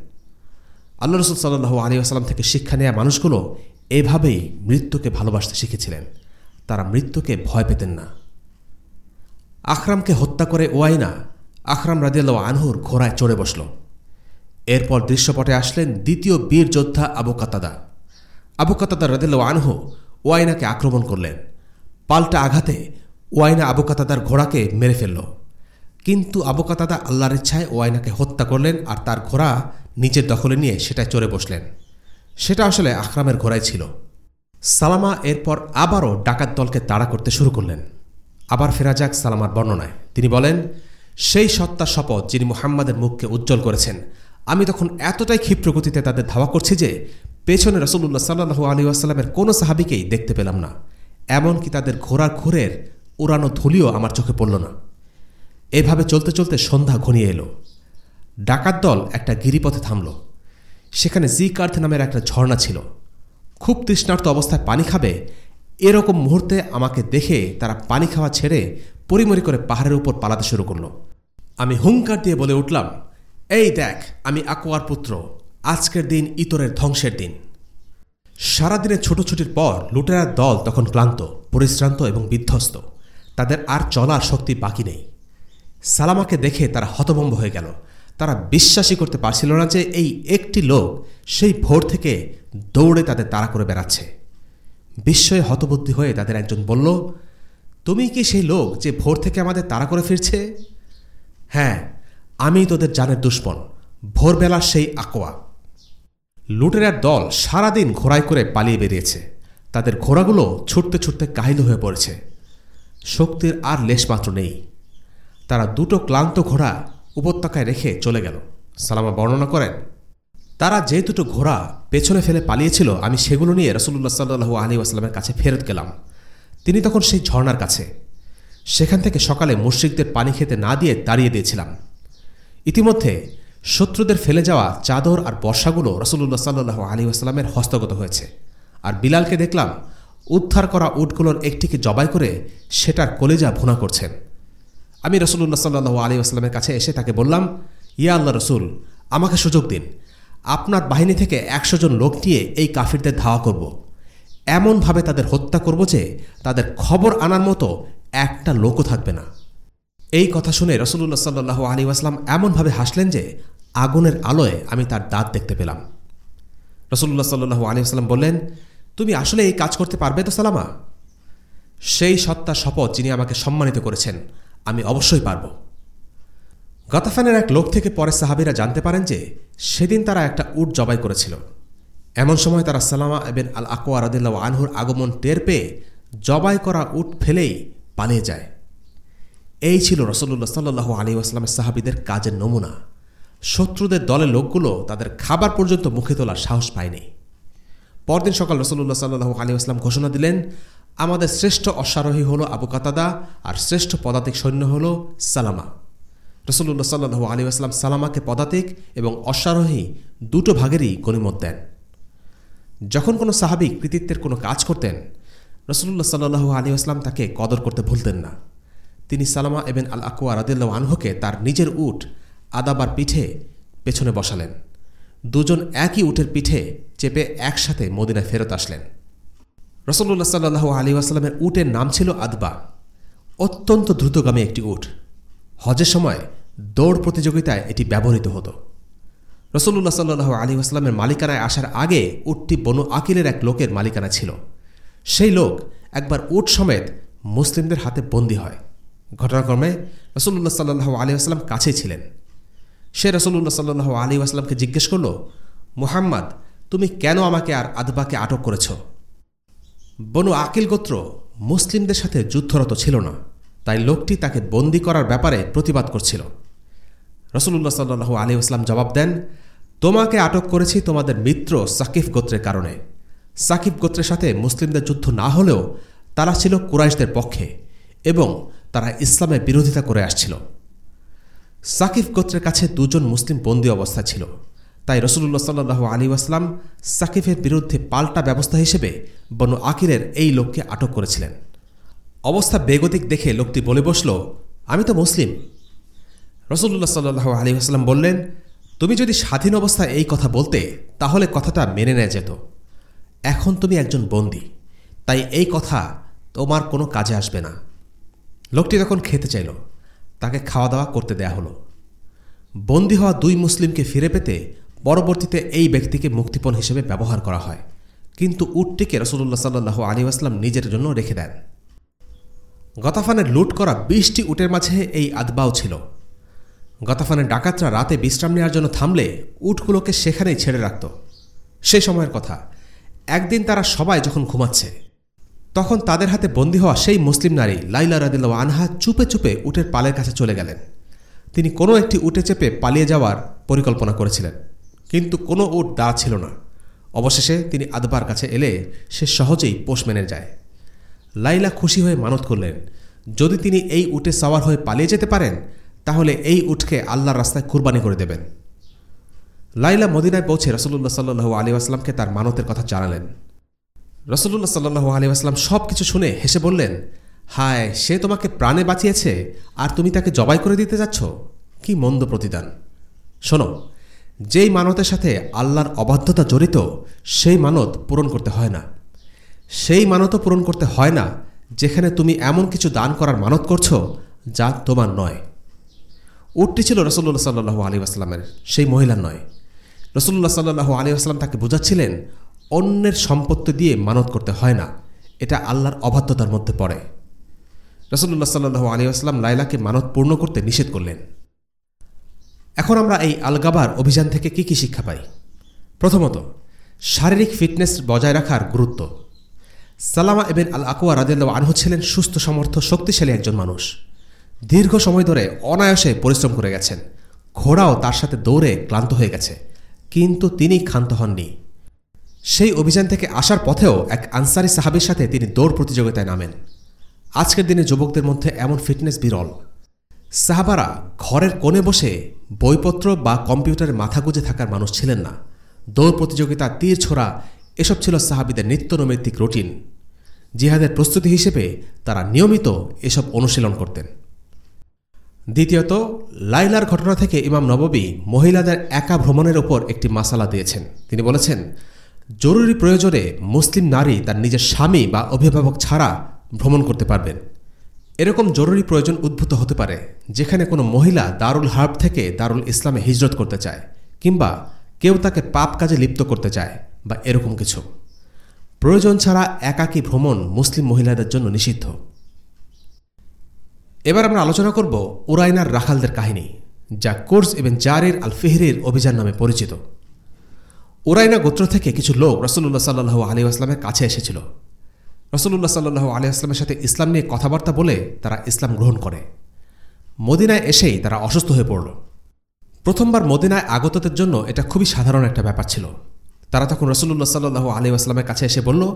আল্লাহ রসুল সাল্লু আলী আসালাম থেকে শিক্ষা নেওয়া মানুষগুলো এভাবেই মৃত্যুকে ভালোবাসতে শিখেছিলেন। তারা মৃত্যুকে ভয় পেতেন না। আখরামকে হত্যা করে ওয়াইনা আখরাম রাজিয়াল্লাহ আনহুর ঘোড়ায় চড়ে বসল। এরপর দৃশ্যপটে আসলেন দ্বিতীয় বীর যোদ্ধা আবু কাতাদা। আবু কাতাদা রাদিল্লাহ আনহু ওয়াইনাকে আক্রমণ করলেন। পাল্টা আঘাতে ওয়াইনা আবু কাতাদার ঘোড়াকে মেরে ফেলল। কিন্তু আবু কাতাদা আল্লাহর ইচ্ছায় ওয়াইনাকে হত্যা করলেন আর তার ঘোড়া নিজের দখলে নিয়ে সেটায় চড়ে বসলেন। সেটা আসলে আখরামের ঘোড়ায় ছিল। সালামা এরপর আবারও ডাকাত দলকে তাড়া করতে শুরু করলেন। আবার ফেরা যাক সালামার বর্ণনায়। তিনি বলেন সেই সত্তা শপথ যিনি মুহাম্মাদের মুখকে উজ্জ্বল করেছেন। আমি তখন এতটাই ক্ষিপ্র গতিতে তাদের ধাওয়া করছি যে পেছনে রসুল্লাহ সাল্লু আলী আসাল্লামের কোনো সাহাবিকেই দেখতে পেলাম না। এমনকি তাদের ঘোড়ার ঘোরের উড়ানো ধুলিও আমার চোখে পড়ল না। এভাবে চলতে চলতে সন্ধ্যা ঘনিয়ে এলো। ডাকাত দল একটা গিরিপথে থামল। সেখানে জি কার্থ নামের একটা ঝর্ণা ছিল। খুব তৃষ্ণার্ত অবস্থায় পানি খাবে এরকম মুহূর্তে আমাকে দেখে তারা পানি খাওয়া ছেড়ে পরিমরি করে পাহাড়ের উপর পালাতে শুরু করল। আমি হুঙ্কার দিয়ে বলে উঠলাম, এই দেখ, আমি আকোয়ার পুত্র। আজকের দিন ইতরের ধ্বংসের দিন। সারাদিনের ছোটোছুটির পর লুটেরার দল তখন ক্লান্ত, পরিশ্রান্ত এবং বিধ্বস্ত। তাদের আর চলার শক্তি বাকি নেই। সালামাকে দেখে তারা হতভম্ব হয়ে গেল। তারা বিশ্বাসই করতে পারছিল না যে এই একটি লোক সেই ভোর থেকে দৌড়ে তাদের তাড়া করে বেড়াচ্ছে। বিস্ময়ে হতবুদ্ধি হয়ে তাদের একজন বলল, তুমি কি সেই লোক যে ভোর থেকে আমাদের তাড়া করে ফিরছে? হ্যাঁ আমি তোদের জানের দুশ্মন। ভোরবেলা সেই আকোয়া। লুটেরার দল সারাদিন ঘোড়ায় করে পালিয়ে বেরিয়েছে। তাদের ঘোড়াগুলো ছুটতে ছুটতে কাহিল হয়ে পড়েছে। শক্তির আর লেশমাত্র নেই। তারা দুটো ক্লান্ত ঘোড়া উপত্যকায় রেখে চলে গেল। সালামা বর্ণনা করেন, তারা যে দুটো ঘোড়া পেছনে ফেলে পালিয়েছিল, আমি সেগুলো নিয়ে রসুল্লাহ সাল্লু আলী আসলামের কাছে ফেরত গেলাম। তিনি তখন সেই ঝর্নার কাছে সেখান থেকে সকালে মুশ্রিকদের পানি খেতে না দিয়ে দাঁড়িয়ে দিয়েছিলাম। ইতিমধ্যে শত্রুদের ফেলে যাওয়া চাদর আর বর্ষাগুলো রসুল্লাহ সাল্লু আলী আসলামের হস্তগত হয়েছে। আর বিলালকে দেখলাম উদ্ধার করা উটগুলোর একটিকে জবাই করে সেটার কলেজা ভুনা করছেন আমি রসুল্লাহ সাল্লু আলী আসলামের কাছে এসে তাকে বললাম, ইয়া আল্লাহ রসুল, আমাকে সুযোগ দিন। আপনার বাহিনী থেকে একশো জন লোক নিয়ে এই কাফিরদের ধাওয়া করব। এমনভাবে তাদের হত্যা করব যে তাদের খবর আনার মতো একটা লোকও থাকবে না। এই কথা শুনে রসুল্লাহ সাল্লু আলী আসলাম এমনভাবে হাসলেন যে আগুনের আলোয় আমি তার দাঁত দেখতে পেলাম। রসুল্লাহ সাল্লু আলী আসলাম বললেন, তুমি আসলে এই কাজ করতে পারবে তো সালামা? সেই সত্তা শপথ যিনি আমাকে সম্মানিত করেছেন, আমি অবশ্যই পারব। গতাফানের এক লোক থেকে পরে সাহাবিরা জানতে পারেন যে সেদিন তারা একটা উট জবাই করেছিল। এমন সময় তারা সালামা এবেন আল আকোয়া আনহুর আগমন টের পেয়ে জবাই করা উট ফেলেই পালিয়ে যায়। এই ছিল রসল্লা সাল্লু আলী আসলামের সাহাবিদের কাজের নমুনা। শত্রুদের দলের লোকগুলো তাদের খাবার পর্যন্ত মুখে তোলার সাহস পায়নি। পরদিন সকাল রসল্লা সাল্লু আলী আসলাম ঘোষণা দিলেন, আমাদের শ্রেষ্ঠ অশ্বারোহী হল আবু কাতাদা আর শ্রেষ্ঠ পদাতিক সৈন্য হল সালামা। রসল্লা সাল্লু আলী আসলাম সালামাকে পদাতিক এবং অশ্বারোহী দুটো ভাগেরই গণিমত দেন। যখন কোনো সাহাবিক কৃতিত্বের কোনো কাজ করতেন রসুল্লাহ সাল্লু আলী আসলাম তাকে কদর করতে ভুলতেন না। তিনি সালামা এবেন আল আকুয়া রাদিল্লা আনহকে তার নিজের উট আদাবার পিঠে পেছনে বসালেন। দুজন একই উটের পিঠে চেপে একসাথে মদিনায় ফেরত আসলেন। রসল্লা সাল্লু আলী আসলামের উটের নাম ছিল আদবা, অত্যন্ত দ্রুতগামী একটি উট। হজের সময় দৌড় প্রতিযোগিতায় এটি ব্যবহৃত হতো। রসল্লা সাল্লু আলী আসলামের মালিকানায় আসার আগে উটটি বনু আকিলের এক লোকের মালিকানা ছিল। সেই লোক একবার উট সমেত মুসলিমদের হাতে বন্দী হয়। ঘটনাক্রমে রসল্লা সাল্লু আলী আসলাম কাছেই ছিলেন। সে রসল্লা সাল্লু আলী আসলামকে জিজ্ঞেস করল, মুহাম্মদ, তুমি কেন আমাকে আর আদবাকে আটক করেছ? বনু আকিল গোত্র মুসলিমদের সাথে যুদ্ধরত ছিল না, তাই লোকটি তাকে বন্দি করার ব্যাপারে প্রতিবাদ করছিল। রসুল্লাহ সাল্লু আলী আসলাম জবাব দেন, তোমাকে আটক করেছি তোমাদের মিত্র সাকিফ গোত্রের কারণে। সাকিব গোত্রের সাথে মুসলিমদের যুদ্ধ না হলেও তারা ছিল কুরাইশদের পক্ষে এবং তারা ইসলামের বিরোধিতা করে আসছিল। সাকিব গোত্রের কাছে দুজন মুসলিম বন্দী অবস্থা ছিল। তাই রসুল্লাহ সাল্লু আলী আসলাম সাকিফের বিরুদ্ধে পাল্টা ব্যবস্থা হিসেবে বনু আকিরের এই লোককে আটক করেছিলেন। অবস্থা বেগতিক দেখে লোকটি বলে বসল, আমি তো মুসলিম। রসুল্লাহ সাল্লু আলী আসলাম বললেন, তুমি যদি স্বাধীন অবস্থায় এই কথা বলতে, তাহলে কথাটা মেনে নেওয়া যেত। এখন তুমি একজন বন্দী। তাই এই কথা তোমার কোনো কাজে আসবে না। লোকটি তখন খেতে চাইল। তাকে খাওয়া দাওয়া করতে দেয়া হলো। বন্দী হওয়া দুই মুসলিমকে ফিরে পেতে পরবর্তীতে এই ব্যক্তিকে মুক্তিপণ হিসেবে ব্যবহার করা হয়। কিন্তু উটটিকে রসুল্লাহ সাল্লু আলী আসলাম নিজের জন্য রেখে দেন। গতাফানের লুট করা বিশটি উটের মাঝে এই আদবাও ছিল। গতাফানের ডাকাতরা রাতে বিশ্রাম নেওয়ার জন্য থামলে উটগুলোকে সেখানেই ছেড়ে রাখত। সেই সময়ের কথা। একদিন তারা সবাই যখন ঘুমাচ্ছে, তখন তাদের হাতে বন্দী হওয়া সেই মুসলিম নারী লাইলা রাদিল্লা আনহা চুপে চুপে উটের পালের কাছে চলে গেলেন। তিনি কোনো একটি উটে চেপে পালিয়ে যাওয়ার পরিকল্পনা করেছিলেন, কিন্তু কোনো উট দা ছিল না। অবশেষে তিনি আদবার কাছে এলে সে সহজেই পোষ মেনে যায়। লাইলা খুশি হয়ে মানত করলেন, যদি তিনি এই উটে সাওয়ার হয়ে পালিয়ে যেতে পারেন, তাহলে এই উটকে আল্লাহর রাস্তায় কুরবানি করে দেবেন। লাইলা মদিনায় পৌঁছে রসল্লাহ সাল্লু আলী আসলামকে তার মানতের কথা জানালেন। রসল্লাহ সাল্লু আলী আসলাম সব কিছু শুনে হেসে বললেন, হায়, সে তোমাকে প্রাণে বাঁচিয়েছে আর তুমি তাকে জবাই করে দিতে যাচ্ছ? কি মন্দ প্রতিদান। শোনো, যেই মানতের সাথে আল্লাহর অবাধ্যতা জড়িত, সেই মানত পূরণ করতে হয় না। সেই মানতও পূরণ করতে হয় না যেখানে তুমি এমন কিছু দান করার মানত করছ যা তোমার নয়। উটটি ছিল রসল্লা সাল্লু আলী আসলামের সেই মহিলার নয়। রসল্লা সাল্লু আলী আসলাম তাকে বোঝাচ্ছিলেন, অন্যের সম্পত্তি দিয়ে মানত করতে হয় না। এটা আল্লাহর অবাধ্যতার মধ্যে পড়ে। রসল্লা সাল্লু আলী আসলাম লাইলাকে মানত পূর্ণ করতে নিষেধ করলেন। এখন আমরা এই আলগাবার অভিযান থেকে কি কি শিক্ষা পাই? প্রথমত, শারীরিক ফিটনেস বজায় রাখার গুরুত্ব। সালামা এবেন আল আকুয়া রাজেল্লা আনহু ছিলেন সুস্থ, সমর্থ, শক্তিশালী একজন মানুষ। দীর্ঘ সময় ধরে অনায়াসে পরিশ্রম করে গেছেন। ঘোড়াও তার সাথে দৌড়ে ক্লান্ত হয়ে গেছে। কিন্তু তিনি ক্ষান্ত হননি। সেই অভিযান থেকে আসার পথেও এক আনসারি সাহাবির সাথে তিনি দৌড় প্রতিযোগিতায় নামেন। আজকের দিনে যুবকদের মধ্যে এমন ফিটনেস বিরল। সাহাবারা ঘরের কোণে বসে বইপত্র বা কম্পিউটারে মাথা গুঁজে থাকার মানুষ ছিলেন না। দৌড় প্রতিযোগিতা, তীর ছোড়া, এসব ছিল সাহাবিদের নিত্য নৈমিত্তিক রুটিন। জিহাদের প্রস্তুতি হিসেবে তারা নিয়মিত এসব অনুশীলন করতেন। দ্বিতীয়ত লাইলার ঘটনা থেকে ইমাম নববী মহিলাদের একা ভ্রমণের ওপর একটি মাসালা দিয়েছেন। তিনি বলেছেন, জরুরি প্রয়োজনে মুসলিম নারী তার নিজের স্বামী বা অভিভাবক ছাড়া ভ্রমণ করতে পারবেন। এরকম জরুরি প্রয়োজন উদ্ভূত হতে পারে, যেখানে কোনো মহিলা দারুল হার্ব থেকে দারুল ইসলামে হিজরত করতে চায়, কিংবা কেউ তাকে পাপ কাজে লিপ্ত করতে চায়, বা এরকম কিছু। প্রয়োজন ছাড়া একাকী ভ্রমণ মুসলিম মহিলাদের জন্য নিষিদ্ধ। এবার আমরা আলোচনা করব উরাইনার রাখালদের কাহিনী, যা কোর্স এবং জারের আল ফেহরির অভিযান নামে পরিচিত। উরাইনা গোত্র থেকে কিছু লোক রসল্লাহ সাল্লু আলী আসলামের কাছে এসেছিল। রসল্লাহ সাল্লু আলী আসলামের সাথে ইসলাম নিয়ে কথাবার্তা বলে তারা ইসলাম গ্রহণ করে। মদিনায় এসেই তারা অসুস্থ হয়ে পড়ল। প্রথমবার মদিনায় আগতদের জন্য এটা খুবই সাধারণ একটা ব্যাপার ছিল। তারা তখন রসুল্লাহ সাল্লু আলী আসলামের কাছে এসে বলল,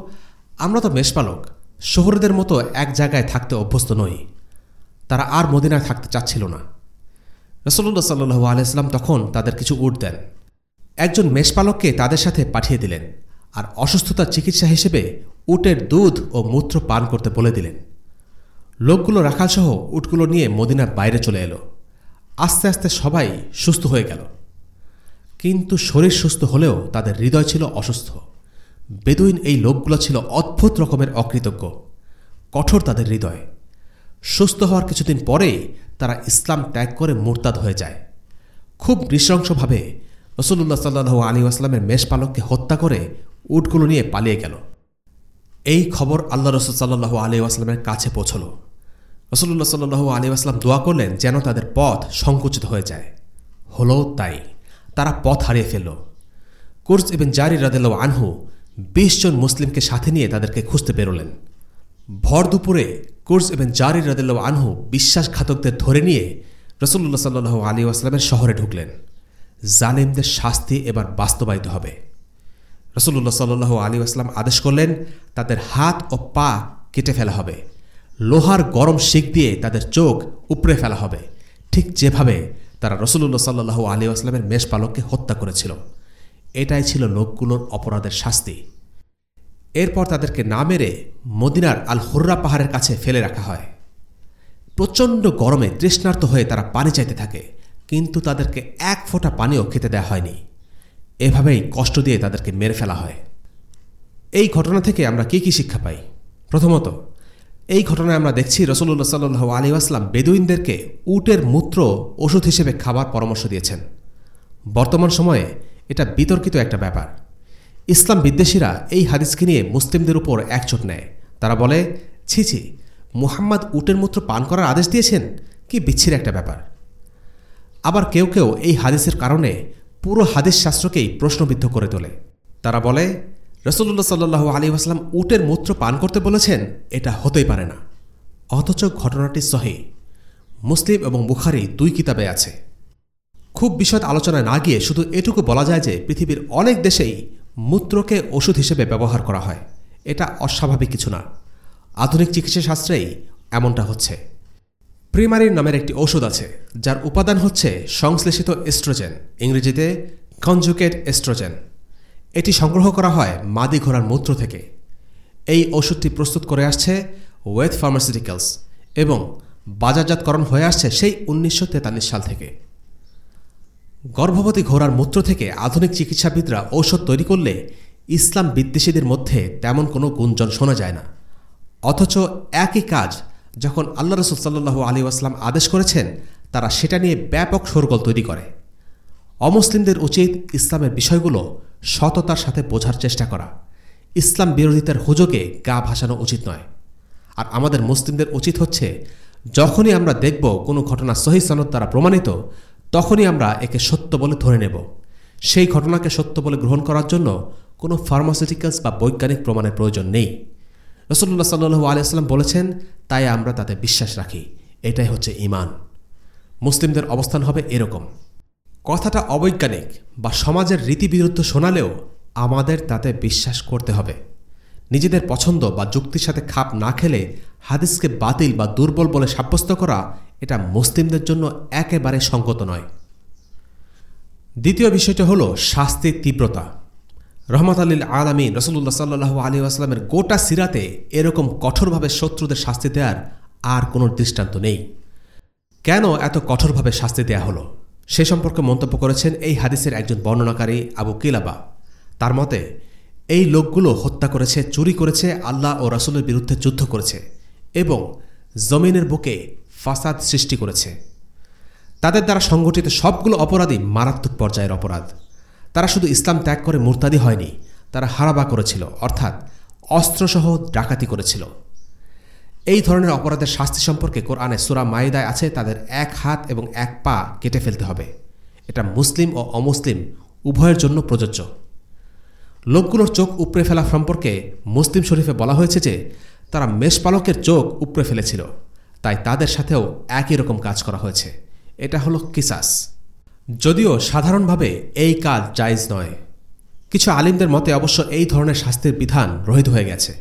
আমরা তো মেষপালক, শহরদের মতো এক জায়গায় থাকতে অভ্যস্ত নই। তারা আর মদিনায় থাকতে চাচ্ছিল না। রসল্লা সাল্লু আলাইসলাম তখন তাদের কিছু উট দেন। একজন মেষপালককে তাদের সাথে পাঠিয়ে দিলেন আর অসুস্থতার চিকিৎসা হিসেবে উটের দুধ ও মূত্র পান করতে বলে দিলেন। লোকগুলো রাখালসহ উটগুলো নিয়ে মদিনার বাইরে চলে এলো। আস্তে আস্তে সবাই সুস্থ হয়ে গেল। কিন্তু শরীর সুস্থ হলেও তাদের হৃদয় ছিল অসুস্থ। বেদুইন এই লোকগুলো ছিল অদ্ভুত রকমের অকৃতজ্ঞ। কঠোর তাদের হৃদয়। সুস্থ হওয়ার কিছুদিন পরেই তারা ইসলাম ত্যাগ করে মোরতাদ হয়ে যায়। খুব নৃশংসভাবে রসুল্লাহ সাল্লু আলী আসলামের মেষপালককে হত্যা করে উটগুলো নিয়ে পালিয়ে গেল। এই খবর আল্লাহ রসুল সাল্লু আলী আসলামের কাছে পৌঁছল। রসুল্লাহ সাল্লু আলী আসলাম দোয়া করলেন যেন তাদের পথ সংকুচিত হয়ে যায়। হলো তাই তারা পথ হারিয়ে ফেলল। কোর্স এবং জারি রাদেল আনহু বিশ জন মুসলিমকে সাথে নিয়ে তাদেরকে খুঁজতে বেরোলেন। ভর দুপুরে কোর্স এবং জারি রাদেল আনহু বিশ্বাসঘাতকদের ধরে নিয়ে রসুল্লাহ সাল্লু আলী আসলামের শহরে ঢুকলেন। জালেমদের শাস্তি এবার বাস্তবায়িত হবে। রসুল্লাহ সাল্লু আলী আসলাম আদেশ করলেন, তাদের হাত ও পা কেটে ফেলা হবে। লোহার গরম শিক দিয়ে তাদের চোখ উপড়ে ফেলা হবে। ঠিক যেভাবে তারা রসুল্লাহ সাল্লু আলী আসলামের মেষপালককে হত্যা করেছিল। এটাই ছিল লোকগুলোর অপরাধের শাস্তি। এরপর তাদেরকে না মেরে মদিনার আল হুর্রা পাহাড়ের কাছে ফেলে রাখা হয়। প্রচণ্ড গরমে তৃষ্ণার্ত হয়ে তারা পানি চাইতে থাকে, কিন্তু তাদেরকে এক ফোঁটা পানিও খেতে দেওয়া হয়নি। এভাবেই কষ্ট দিয়ে তাদেরকে মেরে ফেলা হয়। এই ঘটনা থেকে আমরা কি কি শিক্ষা পাই? প্রথমত, এই ঘটনায় আমরা দেখছি রসুল্লাহ সাল্লু আলী আসলাম বেদুইনদেরকে উটের মূত্র ওষুধ হিসেবে খাবার পরামর্শ দিয়েছেন। বর্তমান সময়ে এটা বিতর্কিত একটা ব্যাপার। ইসলাম বিদ্বেষীরা এই হাদিসকে নিয়ে মুসলিমদের উপর একচোট নেয়। তারা বলে, ছি ছি, মুহাম্মদ উটের মূত্র পান করার আদেশ দিয়েছেন? কি বিচ্ছির একটা ব্যাপার। আবার কেউ কেউ এই হাদিসের কারণে পুরো হাদিস শাস্ত্রকেই প্রশ্নবিদ্ধ করে তোলে। তারা বলে রসুল্লাহ সাল্লু আলী আসলাম উটের মূত্র পান করতে বলেছেন, এটা হতেই পারে না। অথচ ঘটনাটি সহি। মুসলিম এবং বুখারি দুই কিতাবে আছে। খুব বিশদ আলোচনায় না গিয়ে শুধু এটুকু বলা যায় যে পৃথিবীর অনেক দেশেই মূত্রকে ওষুধ হিসেবে ব্যবহার করা হয়। এটা অস্বাভাবিক কিছু না। আধুনিক চিকিৎসা শাস্ত্রেই এমনটা হচ্ছে। প্রিমারিন নামের একটি ওষুধ আছে, যার উপাদান হচ্ছে সংশ্লেষিত এস্ট্রোজেন, ইংরেজিতে কনজুকেট এস্ট্রোজেন। এটি সংগ্রহ করা হয় মাদি ঘোড়ার মূত্র থেকে। এই ওষুধটি প্রস্তুত করে আসছে ওয়েথ ফার্মাসিউটিক্যালস এবং বাজারজাতকরণ হয়ে আসছে সেই উনিশশো তেতাল্লিশ সাল থেকে। গর্ভবতী ঘোড়ার মূত্র থেকে আধুনিক চিকিৎসাবিদরা ঔষধ তৈরি করলে ইসলাম বিদ্বেষীদের মধ্যে তেমন কোনো গুঞ্জন শোনা যায় না। অথচ একই কাজ যখন আল্লাহ রসুল সাল্লু আলী আসলাম আদেশ করেছেন, তারা সেটা নিয়ে ব্যাপক সরগোল তৈরি করে। অমুসলিমদের উচিত ইসলামের বিষয়গুলো সততার সাথে বোঝার চেষ্টা করা। ইসলাম বিরোধিতার হুজোগে গা ভাসানো উচিত নয়। আর আমাদের মুসলিমদের উচিত হচ্ছে, যখনই আমরা দেখব কোনো ঘটনা সহি সনদ দ্বারা প্রমাণিত তখনই আমরা একে সত্য বলে ধরে নেব। সেই ঘটনাকে সত্য বলে গ্রহণ করার জন্য কোনো ফার্মাসিউটিক্যালস বা বৈজ্ঞানিক প্রমাণের প্রয়োজন নেই। রসল্লা সাল্লু আলিয়াল্লাম বলেছেন, তাই আমরা তাতে বিশ্বাস রাখি। এটাই হচ্ছে ইমান মুসলিমদের অবস্থান হবে এরকম। কথাটা অবৈজ্ঞানিক বা সমাজের রীতিবিরুদ্ধ শোনালেও আমাদের তাতে বিশ্বাস করতে হবে। নিজেদের পছন্দ বা যুক্তির সাথে খাপ না খেলে হাদিসকে বাতিল বা দুর্বল বলে সাব্যস্ত করা এটা মুসলিমদের জন্য একেবারে সঙ্গত নয়। দ্বিতীয় বিষয়টা হলো শাস্তির তীব্রতা। রহমত আল্লিল আলমী রসুল্লাহ সাল্লু আলী আসলামের গোটা সিরাতে এরকম কঠোরভাবে শত্রুদের শাস্তি দেওয়ার আর কোনো দৃষ্টান্ত নেই। কেন এত কঠোরভাবে শাস্তি দেয়া হলো? সে সম্পর্কে মন্তব্য করেছেন এই হাদিসের একজন বর্ণনাকারী আবু কিলাবা। তার মতে, এই লোকগুলো হত্যা করেছে, চুরি করেছে, আল্লাহ ও রাসুলের বিরুদ্ধে যুদ্ধ করেছে এবং জমিনের বুকে ফাসাদ সৃষ্টি করেছে। তাদের দ্বারা সংগঠিত সবগুলো অপরাধী মারাত্মক পর্যায়ের অপরাধ। তারা শুধু ইসলাম ত্যাগ করে মুরতাদি হয়নি, তারা হারাবা করেছিল, অর্থাৎ অস্ত্রসহ ডাকাতি করেছিল। এই ধরনের অপরাধের শাস্তি সম্পর্কে কোরআনে সুরা মাইদায় আছে, তাদের এক হাত এবং এক পা কেটে ফেলতে হবে। এটা মুসলিম ও অমুসলিম উভয়ের জন্য প্রযোজ্য। লোকগুলোর চোখ উপড়ে ফেলা সম্পর্কে মুসলিম শরীফে বলা হয়েছে যে, তারা মেষপালকের চোখ উপড়ে ফেলেছিল। তাই তাদের সাথেও একই রকম কাজ করা হয়েছে। এটা হলো কিসাস। যদিও সাধারণভাবে এই কাজ জায়জ নয়। কিছু আলিমদের মতে অবশ্য এই ধরনের শাস্তির বিধান রহিত হয়ে গেছে।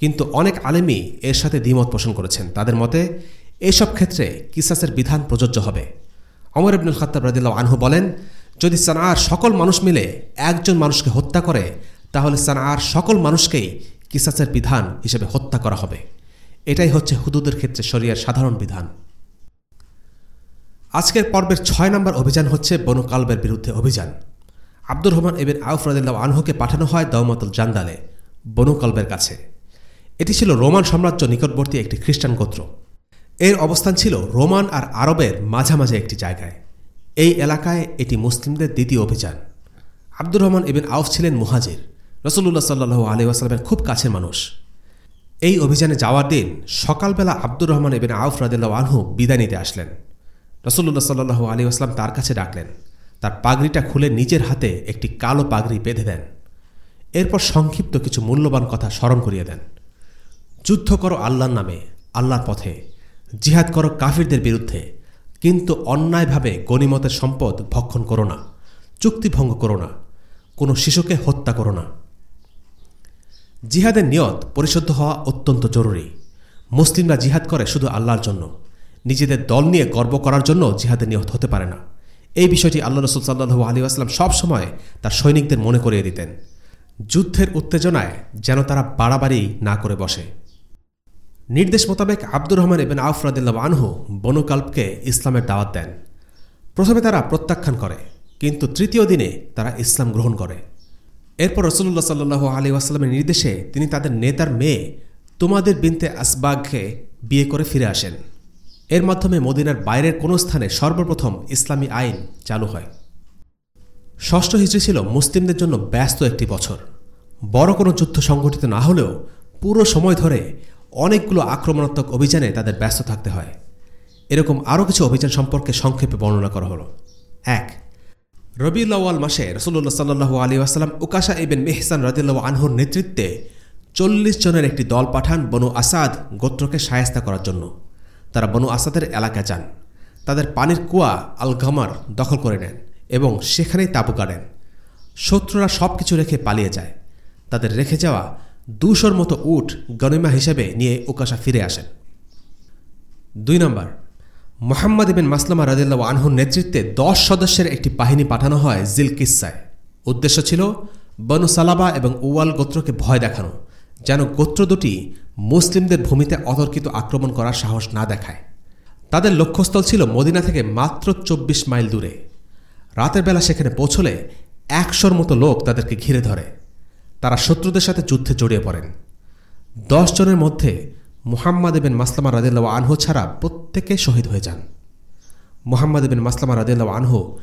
কিন্তু অনেক আলেমই এর সাথে দ্বিমত পোষণ করেছেন। তাদের মতে এসব ক্ষেত্রে কিসাসের বিধান প্রযোজ্য হবে। অমর ইবনুল খত্তাব রাদিল্লাহ আনহু বলেন, যদি সানার সকল মানুষ মিলে একজন মানুষকে হত্যা করে, তাহলে সানার সকল মানুষকেই কিসাসের বিধান হিসেবে হত্যা করা হবে। এটাই হচ্ছে হুদুদের ক্ষেত্রে শরিয়ার সাধারণ বিধান। আজকের পর্বের ছয় নম্বর অভিযান হচ্ছে বনু কালবের বিরুদ্ধে অভিযান। আব্দুর রহমান এবেন আউফ রাদিল্লাহ আনহুকে পাঠানো হয় দৌমতুল জান্দালে বনু কলবের কাছে। এটি ছিল রোমান সাম্রাজ্য নিকটবর্তী একটি খ্রিস্টান গোত্র। এর অবস্থান ছিল রোমান আর আরবের মাঝামাঝি একটি জায়গায়। এই এলাকায় এটি মুসলিমদের দ্বিতীয় অভিযান। আব্দুর রহমান এবেন আউফ ছিলেন মুহাজির। রসুল্লাহ সাল্লু আলি আসালামের খুব কাছের মানুষ। এই অভিযানে যাওয়ার দিন সকালবেলা আব্দুর রহমান এবেন আউফ রাদিল্লা আনহু বিদায় নিতে আসলেন। রসুল্লাহ সাল্লু আলী আসলাম তার কাছে ডাকলেন। তার পাগড়িটা খুলে নিজের হাতে একটি কালো পাগড়ি বেঁধে দেন। এরপর সংক্ষিপ্ত কিছু মূল্যবান কথা স্মরণ করিয়ে দেন। যুদ্ধ করো আল্লাহর নামে, আল্লাহর পথে। জিহাদ করো কাফিরদের বিরুদ্ধে। কিন্তু অন্যায়ভাবে গণিমতের সম্পদ ভক্ষণ করো না। চুক্তি ভঙ্গ করো না। কোনো শিশুকে হত্যা করো না। জিহাদের নিয়ত পরিশুদ্ধ হওয়া অত্যন্ত জরুরি। মুসলিমরা জিহাদ করে শুধু আল্লাহর জন্য। নিজেদের দল নিয়ে গর্ব করার জন্য জিহাদের নিয়ত হতে পারে না। এই বিষয়টি আল্লাহ রসুল সাল্লু আলী আসলাম সবসময় তার সৈনিকদের মনে করিয়ে দিতেন। যুদ্ধের উত্তেজনায় যেন তারা বাড়াবাড়ি না করে বসে। নির্দেশ মোতাবেক আব্দুর রহমান এবেন আফরাদিল্লা আনহু বনুকাল্পকে ইসলামের দাওয়াত দেন। প্রথমে তারা প্রত্যাখ্যান করে, কিন্তু তৃতীয় দিনে তারা ইসলাম গ্রহণ করে। এরপর রসুল্লাহ সাল্লু আলী আসলামের নির্দেশে তিনি তাদের নেতার মেয়ে তোমাদের বিনতে আসবাগকে বিয়ে করে ফিরে আসেন। এর মাধ্যমে মদিনার বাইরের কোনো স্থানে সর্বপ্রথম ইসলামী আইন চালু হয়। ষষ্ঠ হিজড়ি ছিল মুসলিমদের জন্য ব্যস্ত একটি বছর। বড় কোনো যুদ্ধ সংগঠিত না হলেও পুরো সময় ধরে অনেকগুলো আক্রমণাত্মক অভিযানে তাদের ব্যস্ত থাকতে হয়। এরকম আরও কিছু অভিযান সম্পর্কে সংক্ষেপে বর্ণনা করা হলো। এক রবিউল্লাওয়াল মাসে রসুল্লাহ সাল্লু আলী আসালাম উকাশা ইবেন মেহসান রদিল্লা আনহুর নেতৃত্বে চল্লিশ জনের একটি দল পাঠান বনু আসাদ গোত্রকে সায়স্তা করার জন্য। তারা বনু আসাদের এলাকায় যান। তাদের পানির কুয়া আল গামার দখল করে নেন এবং সেখানেই তাবু কাটেন। শত্রুরা সব কিছু রেখে পালিয়ে যায়। তাদের রেখে যাওয়া দুশোর মতো উট গনিমা হিসেবে নিয়ে উকাশা ফিরে আসেন। দুই নম্বর মোহাম্মদ বিন মাসলামা রাদিল্লা আনহুর নেতৃত্বে দশ সদস্যের একটি বাহিনী পাঠানো হয় জিল কিসায় উদ্দেশ্য ছিল বনু সালাবা এবং উওয়াল গোত্রকে ভয় দেখানো, যেন গোত্র দুটি মুসলিমদের ভূমিতে অতর্কিত আক্রমণ করার সাহস না দেখায়। তাদের লক্ষ্যস্থল ছিল মদিনা থেকে মাত্র চব্বিশ মাইল দূরে। রাতের বেলা সেখানে পৌঁছলে একশোর মতো লোক তাদেরকে ঘিরে ধরে। তারা শত্রুদের সাথে যুদ্ধে জড়িয়ে পড়েন। দশ জনের মধ্যে মুহাম্মদ বিন মাসলামা রাদিল্লা আনহু ছাড়া প্রত্যেকে শহীদ হয়ে যান। মুহাম্মদ বিন মাসলামা রাদিল্লা আনহু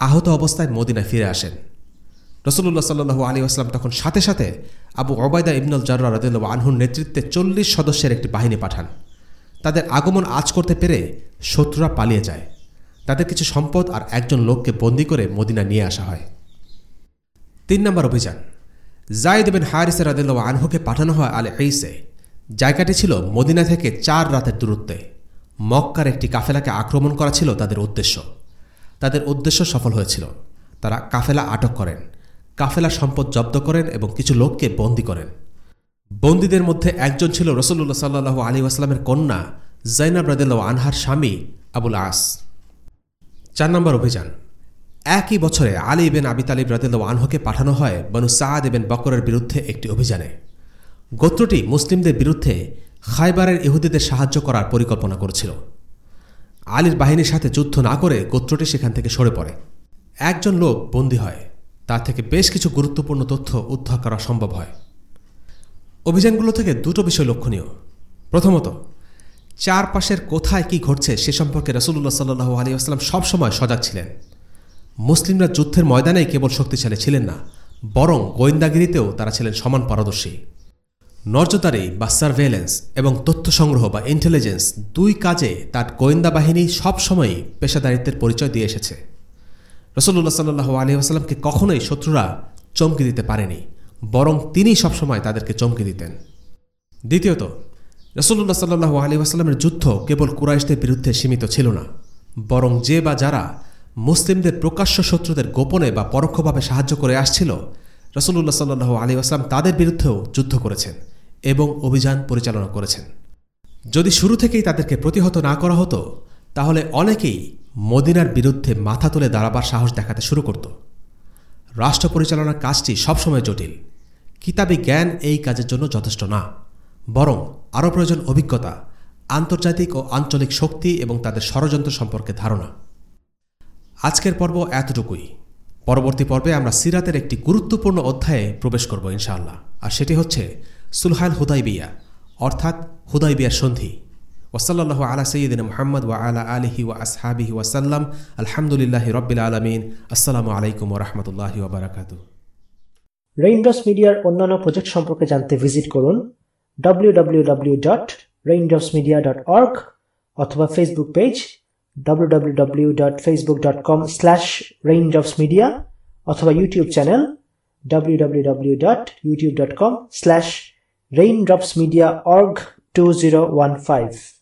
আহত অবস্থায় মদিনায় ফিরে আসেন। রসুল্লাহ সাল্লু আলী আসলাম তখন সাথে সাথে আবু ওবায়দা ইবনুল জার্রা রদুল্লাহ আনহুর নেতৃত্বে চল্লিশ সদস্যের একটি বাহিনী পাঠান। তাদের আগমন আজ করতে পেরে শত্রুরা পালিয়ে যায়। তাদের কিছু সম্পদ আর একজন লোককে বন্দি করে মদিনা নিয়ে আসা হয়। তিন নম্বর অভিযান। জায়দ বিন হারিসে রাদিল্লা আনহুকে পাঠানো হয় আলে এইসে জায়গাটি ছিল মদিনা থেকে চার রাতের দূরত্বে। মক্কার একটি কাফেলাকে আক্রমণ করা ছিল তাদের উদ্দেশ্য। তাদের উদ্দেশ্য সফল হয়েছিল। তারা কাফেলা আটক করেন, কাফেলা সম্পদ জব্দ করেন এবং কিছু লোককে বন্দী করেন। বন্দীদের মধ্যে একজন ছিল রসুল্লাহ সাল্লু আলী আসলামের কন্যা জৈনাব রাদিল্লা আনহার স্বামী আবুল আস। চার নম্বর অভিযান। একই বছরে আলী বেন আবি তালিব রাদিল্লা আনহকে পাঠানো হয় বনু সাদ এবেন বকরের বিরুদ্ধে একটি অভিযানে। গোত্রটি মুসলিমদের বিরুদ্ধে খাইবারের ইহুদিদের সাহায্য করার পরিকল্পনা করেছিল। আলীর বাহিনীর সাথে যুদ্ধ না করে গোত্রটি সেখান থেকে সরে পড়ে। একজন লোক বন্দী হয়, তার থেকে বেশ কিছু গুরুত্বপূর্ণ তথ্য উদ্ধার করা সম্ভব হয়। অভিযানগুলো থেকে দুটো বিষয় লক্ষণীয়। প্রথমত, চারপাশের কোথায় কি ঘটছে সে সম্পর্কে রসুল্লাহ সাল্লু আলী আসলাম সবসময় সজাগ ছিলেন। মুসলিমরা যুদ্ধের ময়দানেই কেবল শক্তিশালী ছিলেন না, বরং গোয়েন্দাগিরিতেও তারা ছিলেন সমান পারদর্শী। নজরদারি বা সার্ভেলেন্স এবং তথ্য সংগ্রহ বা ইন্টেলিজেন্স দুই কাজে তার গোয়েন্দা বাহিনী সবসময়ই পেশাদারিত্বের পরিচয় দিয়ে এসেছে। রসল্লা সাল্লু আলী আসাল্লামকে কখনোই শত্রুরা চমকে দিতে পারেনি, বরং তিনি সবসময় তাদেরকে চমকে দিতেন। দ্বিতীয়ত রসল্লা সাল্লু আলী আসাল্লামের যুদ্ধ কেবল কুরাইশদের বিরুদ্ধে সীমিত ছিল না, বরং যে বা যারা মুসলিমদের প্রকাশ্য শত্রুদের গোপনে বা পরোক্ষভাবে সাহায্য করে আসছিল রসল্লা সাল্লু আলী আসলাম তাদের বিরুদ্ধেও যুদ্ধ করেছেন এবং অভিযান পরিচালনা করেছেন। যদি শুরু থেকেই তাদেরকে প্রতিহত না করা হতো, তাহলে অনেকেই মদিনার বিরুদ্ধে মাথা তুলে দাঁড়াবার সাহস দেখাতে শুরু করত। রাষ্ট্র পরিচালনার কাজটি সবসময় জটিল। কিতাবি জ্ঞান এই কাজের জন্য যথেষ্ট না, বরং আরও প্রয়োজন অভিজ্ঞতা, আন্তর্জাতিক ও আঞ্চলিক শক্তি এবং তাদের ষড়যন্ত্র সম্পর্কে ধারণা। আজকের পর্ব এতটুকুই। পরবর্তী পর্বে আমরা সিরাতের একটি গুরুত্বপূর্ণ অধ্যায়ে প্রবেশ করব ইনশাআল্লাহ। আর সেটি হচ্ছে সুলহান হুদাইবিয়া, অর্থাৎ হুদাইবিয়ার সন্ধি। ওসল্লাহ আলা সঈদিন মোহাম্মদ ওয়া আলা আলিহি ওয়া আসহাবিহি ওয়াসাল্লাম আলহামদুলিল্লাহ রব্বিল আলমিন। আসসালামু আলাইকুম ওরহমতুল্লাহি ওবরাকাতু রেইনড্রপস মিডিয়ার অন্যান্য প্রজেক্ট সম্পর্কে জানতে ভিজিট করুন www.raindropsmedia.org অথবা Facebook page www.facebook.com/raindropsmedia অথবা ইউটিউব চ্যানেল www.youtube.com/raindropsmediaorg2015